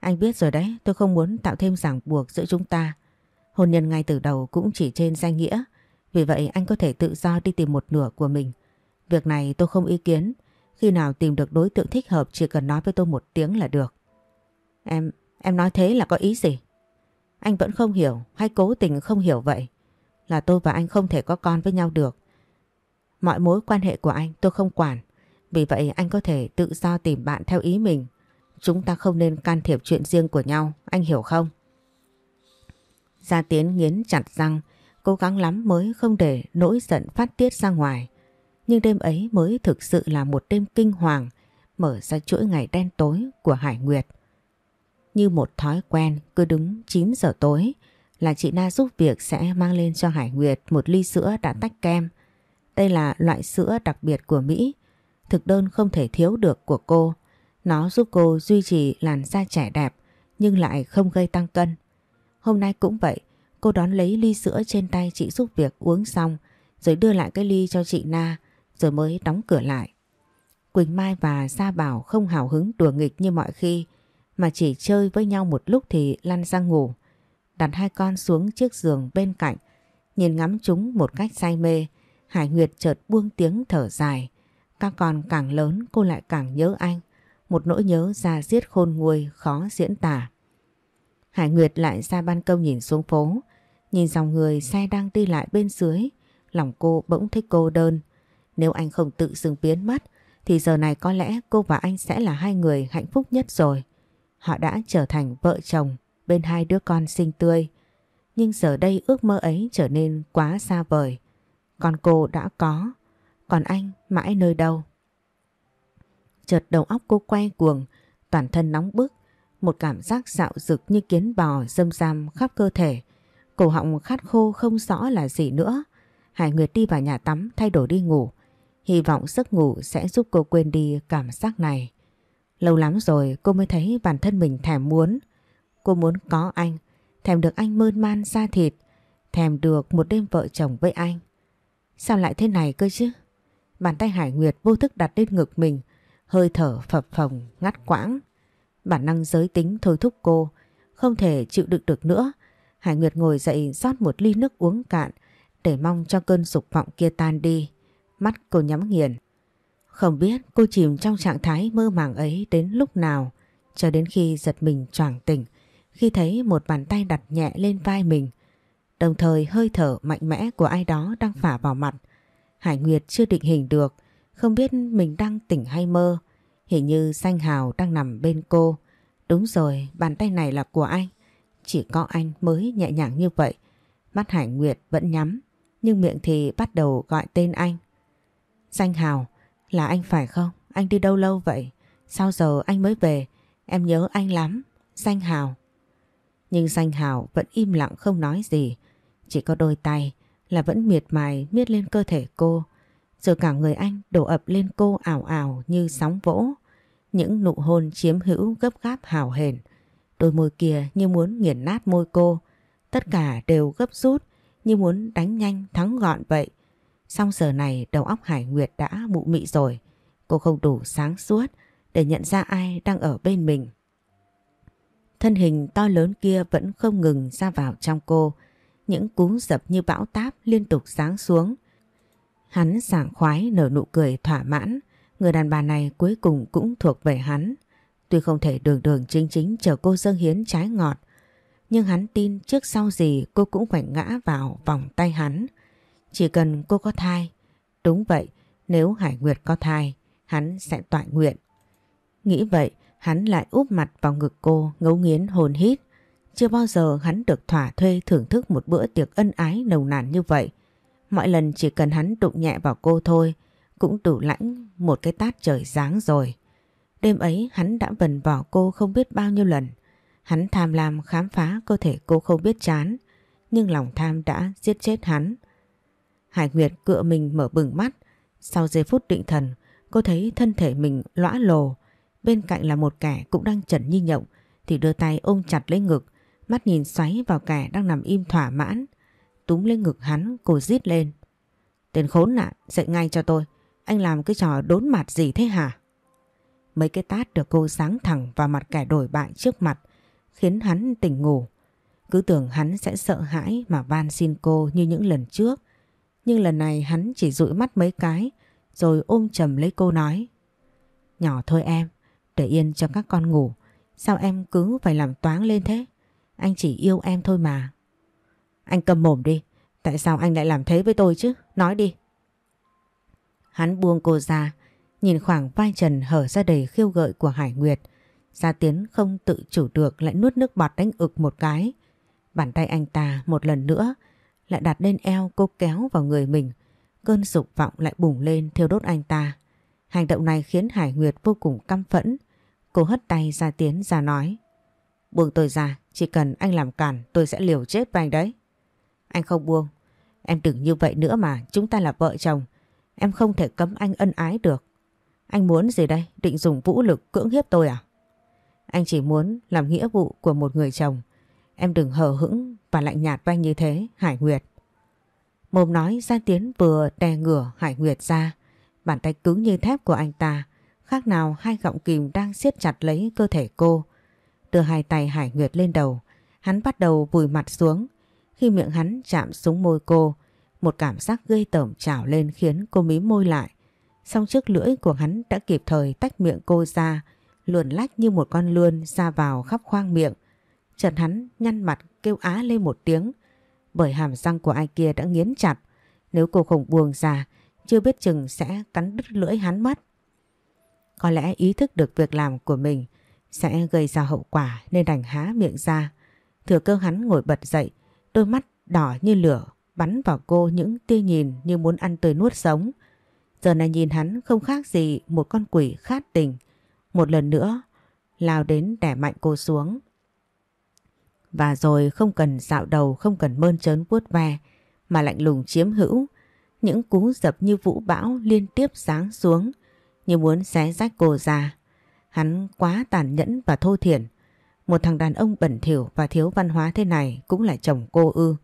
Anh biết rồi đấy, tôi không muốn tạo thêm ràng buộc giữa chúng ta. Hôn nhân ngay từ đầu cũng chỉ trên danh nghĩa. Vì vậy anh có thể tự do đi tìm một nửa của mình. Việc này tôi không ý kiến. Khi nào tìm được đối tượng thích hợp chỉ cần nói với tôi một tiếng là được. Em, em nói thế là có ý gì? Anh vẫn không hiểu hay cố tình không hiểu vậy? Là tôi và anh không thể có con với nhau được. Mọi mối quan hệ của anh tôi không quản. Vì vậy anh có thể tự do tìm bạn theo ý mình. Chúng ta không nên can thiệp chuyện riêng của nhau, anh hiểu không? Gia Tiến nghiến chặt răng, cố gắng lắm mới không để nỗi giận phát tiết ra ngoài. Nhưng đêm ấy mới thực sự là một đêm kinh hoàng, mở ra chuỗi ngày đen tối của Hải Nguyệt. Như một thói quen, cứ đúng 9 giờ tối là chị Na giúp việc sẽ mang lên cho Hải Nguyệt một ly sữa đã tách kem. Đây là loại sữa đặc biệt của Mỹ, thực đơn không thể thiếu được của cô. Nó giúp cô duy trì làn da trẻ đẹp nhưng lại không gây tăng cân. Hôm nay cũng vậy, cô đón lấy ly sữa trên tay chị giúp việc uống xong rồi đưa lại cái ly cho chị Na rồi mới đóng cửa lại. Quỳnh Mai và Gia Bảo không hào hứng đùa nghịch như mọi khi mà chỉ chơi với nhau một lúc thì lăn ra ngủ. Đặt hai con xuống chiếc giường bên cạnh nhìn ngắm chúng một cách say mê Hải Nguyệt chợt buông tiếng thở dài. Các con càng lớn, cô lại càng nhớ anh. Một nỗi nhớ ra giết khôn nguôi, khó diễn tả. Hải Nguyệt lại ra ban công nhìn xuống phố. Nhìn dòng người xe đang đi lại bên dưới. Lòng cô bỗng thích cô đơn. Nếu anh không tự dưng biến mất, thì giờ này có lẽ cô và anh sẽ là hai người hạnh phúc nhất rồi. Họ đã trở thành vợ chồng bên hai đứa con xinh tươi. Nhưng giờ đây ước mơ ấy trở nên quá xa vời. Còn cô đã có, còn anh mãi nơi đâu. Chợt đầu óc cô quay cuồng, toàn thân nóng bức, một cảm giác dạo dực như kiến bò dâm dam khắp cơ thể. Cổ họng khát khô không rõ là gì nữa. Hải Nguyệt đi vào nhà tắm thay đổi đi ngủ. Hy vọng giấc ngủ sẽ giúp cô quên đi cảm giác này. Lâu lắm rồi cô mới thấy bản thân mình thèm muốn. Cô muốn có anh, thèm được anh mơn man da thịt, thèm được một đêm vợ chồng với anh. Sao lại thế này cơ chứ? Bàn tay Hải Nguyệt vô thức đặt lên ngực mình, hơi thở phập phồng, ngắt quãng. Bản năng giới tính thôi thúc cô, không thể chịu đựng được nữa. Hải Nguyệt ngồi dậy rót một ly nước uống cạn để mong cho cơn sục vọng kia tan đi. Mắt cô nhắm nghiền. Không biết cô chìm trong trạng thái mơ màng ấy đến lúc nào cho đến khi giật mình choàng tỉnh khi thấy một bàn tay đặt nhẹ lên vai mình đồng thời hơi thở mạnh mẽ của ai đó đang phả vào mặt. Hải Nguyệt chưa định hình được không biết mình đang tỉnh hay mơ Hình như xanh hào đang nằm bên cô. Đúng rồi, bàn tay này là của anh. Chỉ có anh mới nhẹ nhàng như vậy. Mắt Hải Nguyệt vẫn nhắm, nhưng miệng thì bắt đầu gọi tên anh. Xanh hào, là anh phải không? Anh đi đâu lâu vậy? Sao giờ anh mới về? Em nhớ anh lắm. Xanh hào. Nhưng Danh Hào vẫn im lặng không nói gì. Chỉ có đôi tay là vẫn miệt mài miết lên cơ thể cô. Rồi cả người anh đổ ập lên cô ảo ảo như sóng vỗ. Những nụ hôn chiếm hữu gấp gáp hào hển. Đôi môi kia như muốn nghiền nát môi cô. Tất cả đều gấp rút như muốn đánh nhanh thắng gọn vậy. Xong giờ này đầu óc Hải Nguyệt đã mụ mị rồi. Cô không đủ sáng suốt để nhận ra ai đang ở bên mình. Thân hình to lớn kia vẫn không ngừng ra vào trong cô. Những cú dập như bão táp liên tục sáng xuống. Hắn sảng khoái nở nụ cười thỏa mãn. Người đàn bà này cuối cùng cũng thuộc về hắn. Tuy không thể đường đường chính chính chờ cô dâng hiến trái ngọt. Nhưng hắn tin trước sau gì cô cũng phải ngã vào vòng tay hắn. Chỉ cần cô có thai. Đúng vậy, nếu Hải Nguyệt có thai, hắn sẽ tọa nguyện. Nghĩ vậy, Hắn lại úp mặt vào ngực cô ngấu nghiến hồn hít. Chưa bao giờ hắn được thỏa thuê thưởng thức một bữa tiệc ân ái nồng nàn như vậy. Mọi lần chỉ cần hắn đụng nhẹ vào cô thôi cũng đủ lãnh một cái tát trời giáng rồi. Đêm ấy hắn đã vần bỏ cô không biết bao nhiêu lần. Hắn tham lam khám phá cơ thể cô không biết chán. Nhưng lòng tham đã giết chết hắn. Hải Nguyệt cựa mình mở bừng mắt. Sau giây phút định thần, cô thấy thân thể mình lõa lồ, Bên cạnh là một kẻ cũng đang chẩn như nhộng thì đưa tay ôm chặt lấy ngực, mắt nhìn xoáy vào kẻ đang nằm im thỏa mãn. Túm lên ngực hắn, cô rít lên. Tên khốn nạn, dậy ngay cho tôi. Anh làm cái trò đốn mặt gì thế hả? Mấy cái tát được cô sáng thẳng vào mặt kẻ đổi bại trước mặt, khiến hắn tỉnh ngủ. Cứ tưởng hắn sẽ sợ hãi mà van xin cô như những lần trước. Nhưng lần này hắn chỉ dụi mắt mấy cái, rồi ôm chầm lấy cô nói. Nhỏ thôi em, để yên cho các con ngủ. Sao em cứ phải làm toáng lên thế? Anh chỉ yêu em thôi mà. Anh cầm mồm đi. Tại sao anh lại làm thế với tôi chứ? Nói đi. Hắn buông cô ra, nhìn khoảng vai trần hở ra đầy khiêu gợi của Hải Nguyệt. Gia Tiến không tự chủ được lại nuốt nước bọt đánh ực một cái. Bàn tay anh ta một lần nữa lại đặt lên eo cô kéo vào người mình. Cơn dục vọng lại bùng lên thiêu đốt anh ta. Hành động này khiến Hải Nguyệt vô cùng căm phẫn. Cô hất tay gia tiến ra nói. Buông tôi ra, chỉ cần anh làm cản tôi sẽ liều chết với anh đấy. Anh không buông. Em đừng như vậy nữa mà, chúng ta là vợ chồng. Em không thể cấm anh ân ái được. Anh muốn gì đây? Định dùng vũ lực cưỡng hiếp tôi à? Anh chỉ muốn làm nghĩa vụ của một người chồng. Em đừng hờ hững và lạnh nhạt với anh như thế, Hải Nguyệt. Mồm nói Gia Tiến vừa đè ngửa Hải Nguyệt ra. Bàn tay cứng như thép của anh ta Khác nào hai gọng kìm đang siết chặt lấy cơ thể cô. Đưa hai tay Hải Nguyệt lên đầu. Hắn bắt đầu vùi mặt xuống. Khi miệng hắn chạm xuống môi cô, một cảm giác gây tởm trào lên khiến cô mím môi lại. Song trước lưỡi của hắn đã kịp thời tách miệng cô ra, luồn lách như một con lươn ra vào khắp khoang miệng. trần hắn nhăn mặt kêu á lên một tiếng, bởi hàm răng của ai kia đã nghiến chặt. Nếu cô không buông ra, chưa biết chừng sẽ cắn đứt lưỡi hắn mất. Có lẽ ý thức được việc làm của mình sẽ gây ra hậu quả nên đành há miệng ra. Thừa cơ hắn ngồi bật dậy, đôi mắt đỏ như lửa bắn vào cô những tia nhìn như muốn ăn tươi nuốt sống. Giờ này nhìn hắn không khác gì một con quỷ khát tình. Một lần nữa lao đến đẻ mạnh cô xuống. Và rồi không cần dạo đầu, không cần mơn trớn vuốt ve mà lạnh lùng chiếm hữu. Những cú dập như vũ bão liên tiếp sáng xuống như muốn xé rách cô ra. Hắn quá tàn nhẫn và thô thiển. Một thằng đàn ông bẩn thỉu và thiếu văn hóa thế này cũng là chồng cô ư.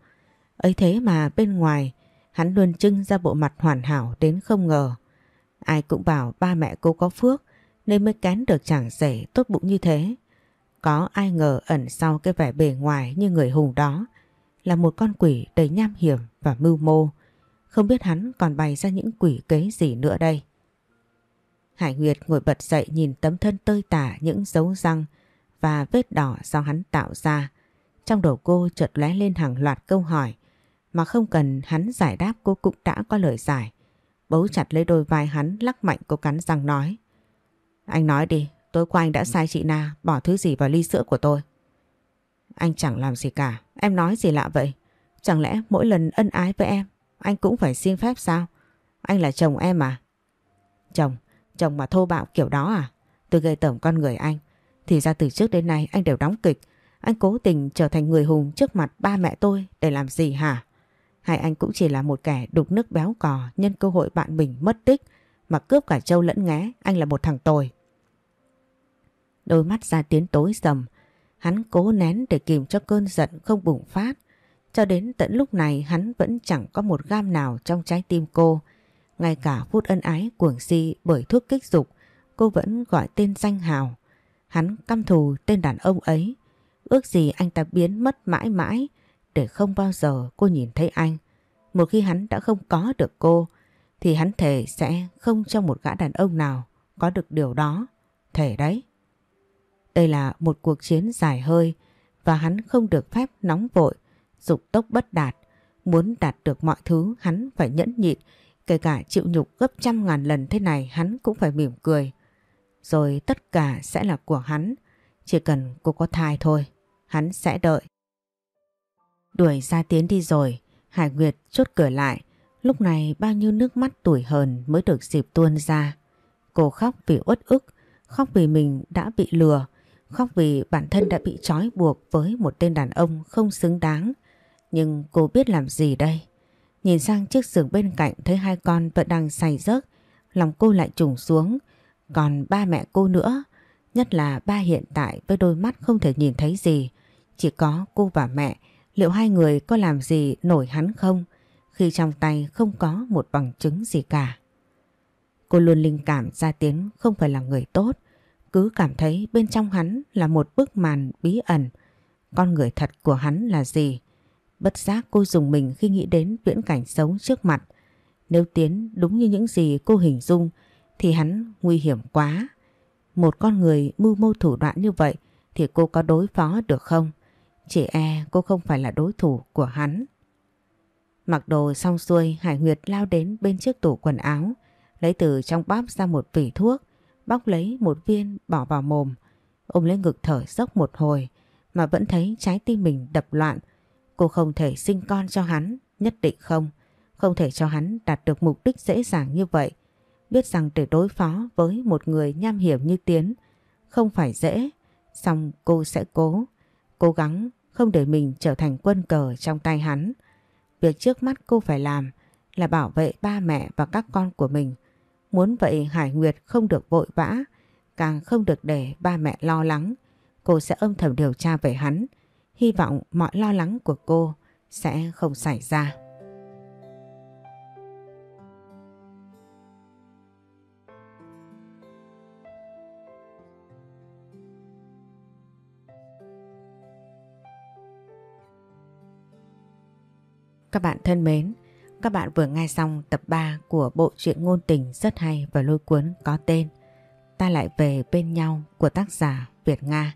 ấy thế mà bên ngoài, hắn luôn trưng ra bộ mặt hoàn hảo đến không ngờ. Ai cũng bảo ba mẹ cô có phước, nên mới kén được chàng rể tốt bụng như thế. Có ai ngờ ẩn sau cái vẻ bề ngoài như người hùng đó, là một con quỷ đầy nham hiểm và mưu mô. Không biết hắn còn bày ra những quỷ kế gì nữa đây. Hải Nguyệt ngồi bật dậy nhìn tấm thân tơi tả những dấu răng và vết đỏ do hắn tạo ra. Trong đầu cô chợt lóe lên hàng loạt câu hỏi mà không cần hắn giải đáp cô cũng đã có lời giải. Bấu chặt lấy đôi vai hắn lắc mạnh cô cắn răng nói. Anh nói đi, tối qua anh đã sai chị Na bỏ thứ gì vào ly sữa của tôi. Anh chẳng làm gì cả, em nói gì lạ vậy? Chẳng lẽ mỗi lần ân ái với em, anh cũng phải xin phép sao? Anh là chồng em à? Chồng, chồng mà thô bạo kiểu đó à? Tôi gây tởm con người anh. Thì ra từ trước đến nay anh đều đóng kịch. Anh cố tình trở thành người hùng trước mặt ba mẹ tôi để làm gì hả? Hay anh cũng chỉ là một kẻ đục nước béo cò nhân cơ hội bạn mình mất tích mà cướp cả châu lẫn ngé, anh là một thằng tồi. Đôi mắt ra tiến tối sầm, hắn cố nén để kìm cho cơn giận không bùng phát. Cho đến tận lúc này hắn vẫn chẳng có một gam nào trong trái tim cô. Ngay cả phút ân ái cuồng si bởi thuốc kích dục, cô vẫn gọi tên danh hào. Hắn căm thù tên đàn ông ấy. Ước gì anh ta biến mất mãi mãi để không bao giờ cô nhìn thấy anh. Một khi hắn đã không có được cô thì hắn thề sẽ không cho một gã đàn ông nào có được điều đó. Thể đấy. Đây là một cuộc chiến dài hơi và hắn không được phép nóng vội, dục tốc bất đạt. Muốn đạt được mọi thứ hắn phải nhẫn nhịn, kể cả chịu nhục gấp trăm ngàn lần thế này hắn cũng phải mỉm cười. Rồi tất cả sẽ là của hắn, chỉ cần cô có thai thôi, hắn sẽ đợi. Đuổi ra tiến đi rồi, Hải Nguyệt chốt cửa lại, lúc này bao nhiêu nước mắt tuổi hờn mới được dịp tuôn ra. Cô khóc vì uất ức, khóc vì mình đã bị lừa, khóc vì bản thân đã bị trói buộc với một tên đàn ông không xứng đáng. Nhưng cô biết làm gì đây? Nhìn sang chiếc giường bên cạnh thấy hai con vẫn đang say giấc, lòng cô lại trùng xuống. Còn ba mẹ cô nữa, nhất là ba hiện tại với đôi mắt không thể nhìn thấy gì. Chỉ có cô và mẹ, liệu hai người có làm gì nổi hắn không? Khi trong tay không có một bằng chứng gì cả. Cô luôn linh cảm ra tiến không phải là người tốt. Cứ cảm thấy bên trong hắn là một bức màn bí ẩn. Con người thật của hắn là gì? Bất giác cô dùng mình khi nghĩ đến viễn cảnh sống trước mặt. Nếu Tiến đúng như những gì cô hình dung, thì hắn nguy hiểm quá. Một con người mưu mô thủ đoạn như vậy thì cô có đối phó được không? Chỉ e cô không phải là đối thủ của hắn. Mặc đồ xong xuôi, Hải Nguyệt lao đến bên chiếc tủ quần áo, lấy từ trong bóp ra một vỉ thuốc, bóc lấy một viên bỏ vào mồm ôm lấy ngực thở dốc một hồi, mà vẫn thấy trái tim mình đập loạn Cô không thể sinh con cho hắn, nhất định không. Không thể cho hắn đạt được mục đích dễ dàng như vậy. Biết rằng để đối phó với một người nham hiểm như Tiến không phải dễ, song cô sẽ cố. Cố gắng không để mình trở thành quân cờ trong tay hắn. Việc trước mắt cô phải làm là bảo vệ ba mẹ và các con của mình. Muốn vậy Hải Nguyệt không được vội vã, càng không được để ba mẹ lo lắng. Cô sẽ âm thầm điều tra về hắn Hy vọng mọi lo lắng của cô sẽ không xảy ra. Các bạn thân mến, các bạn vừa nghe xong tập 3 của bộ truyện ngôn tình rất hay và lôi cuốn có tên Ta lại về bên nhau của tác giả Việt Nga.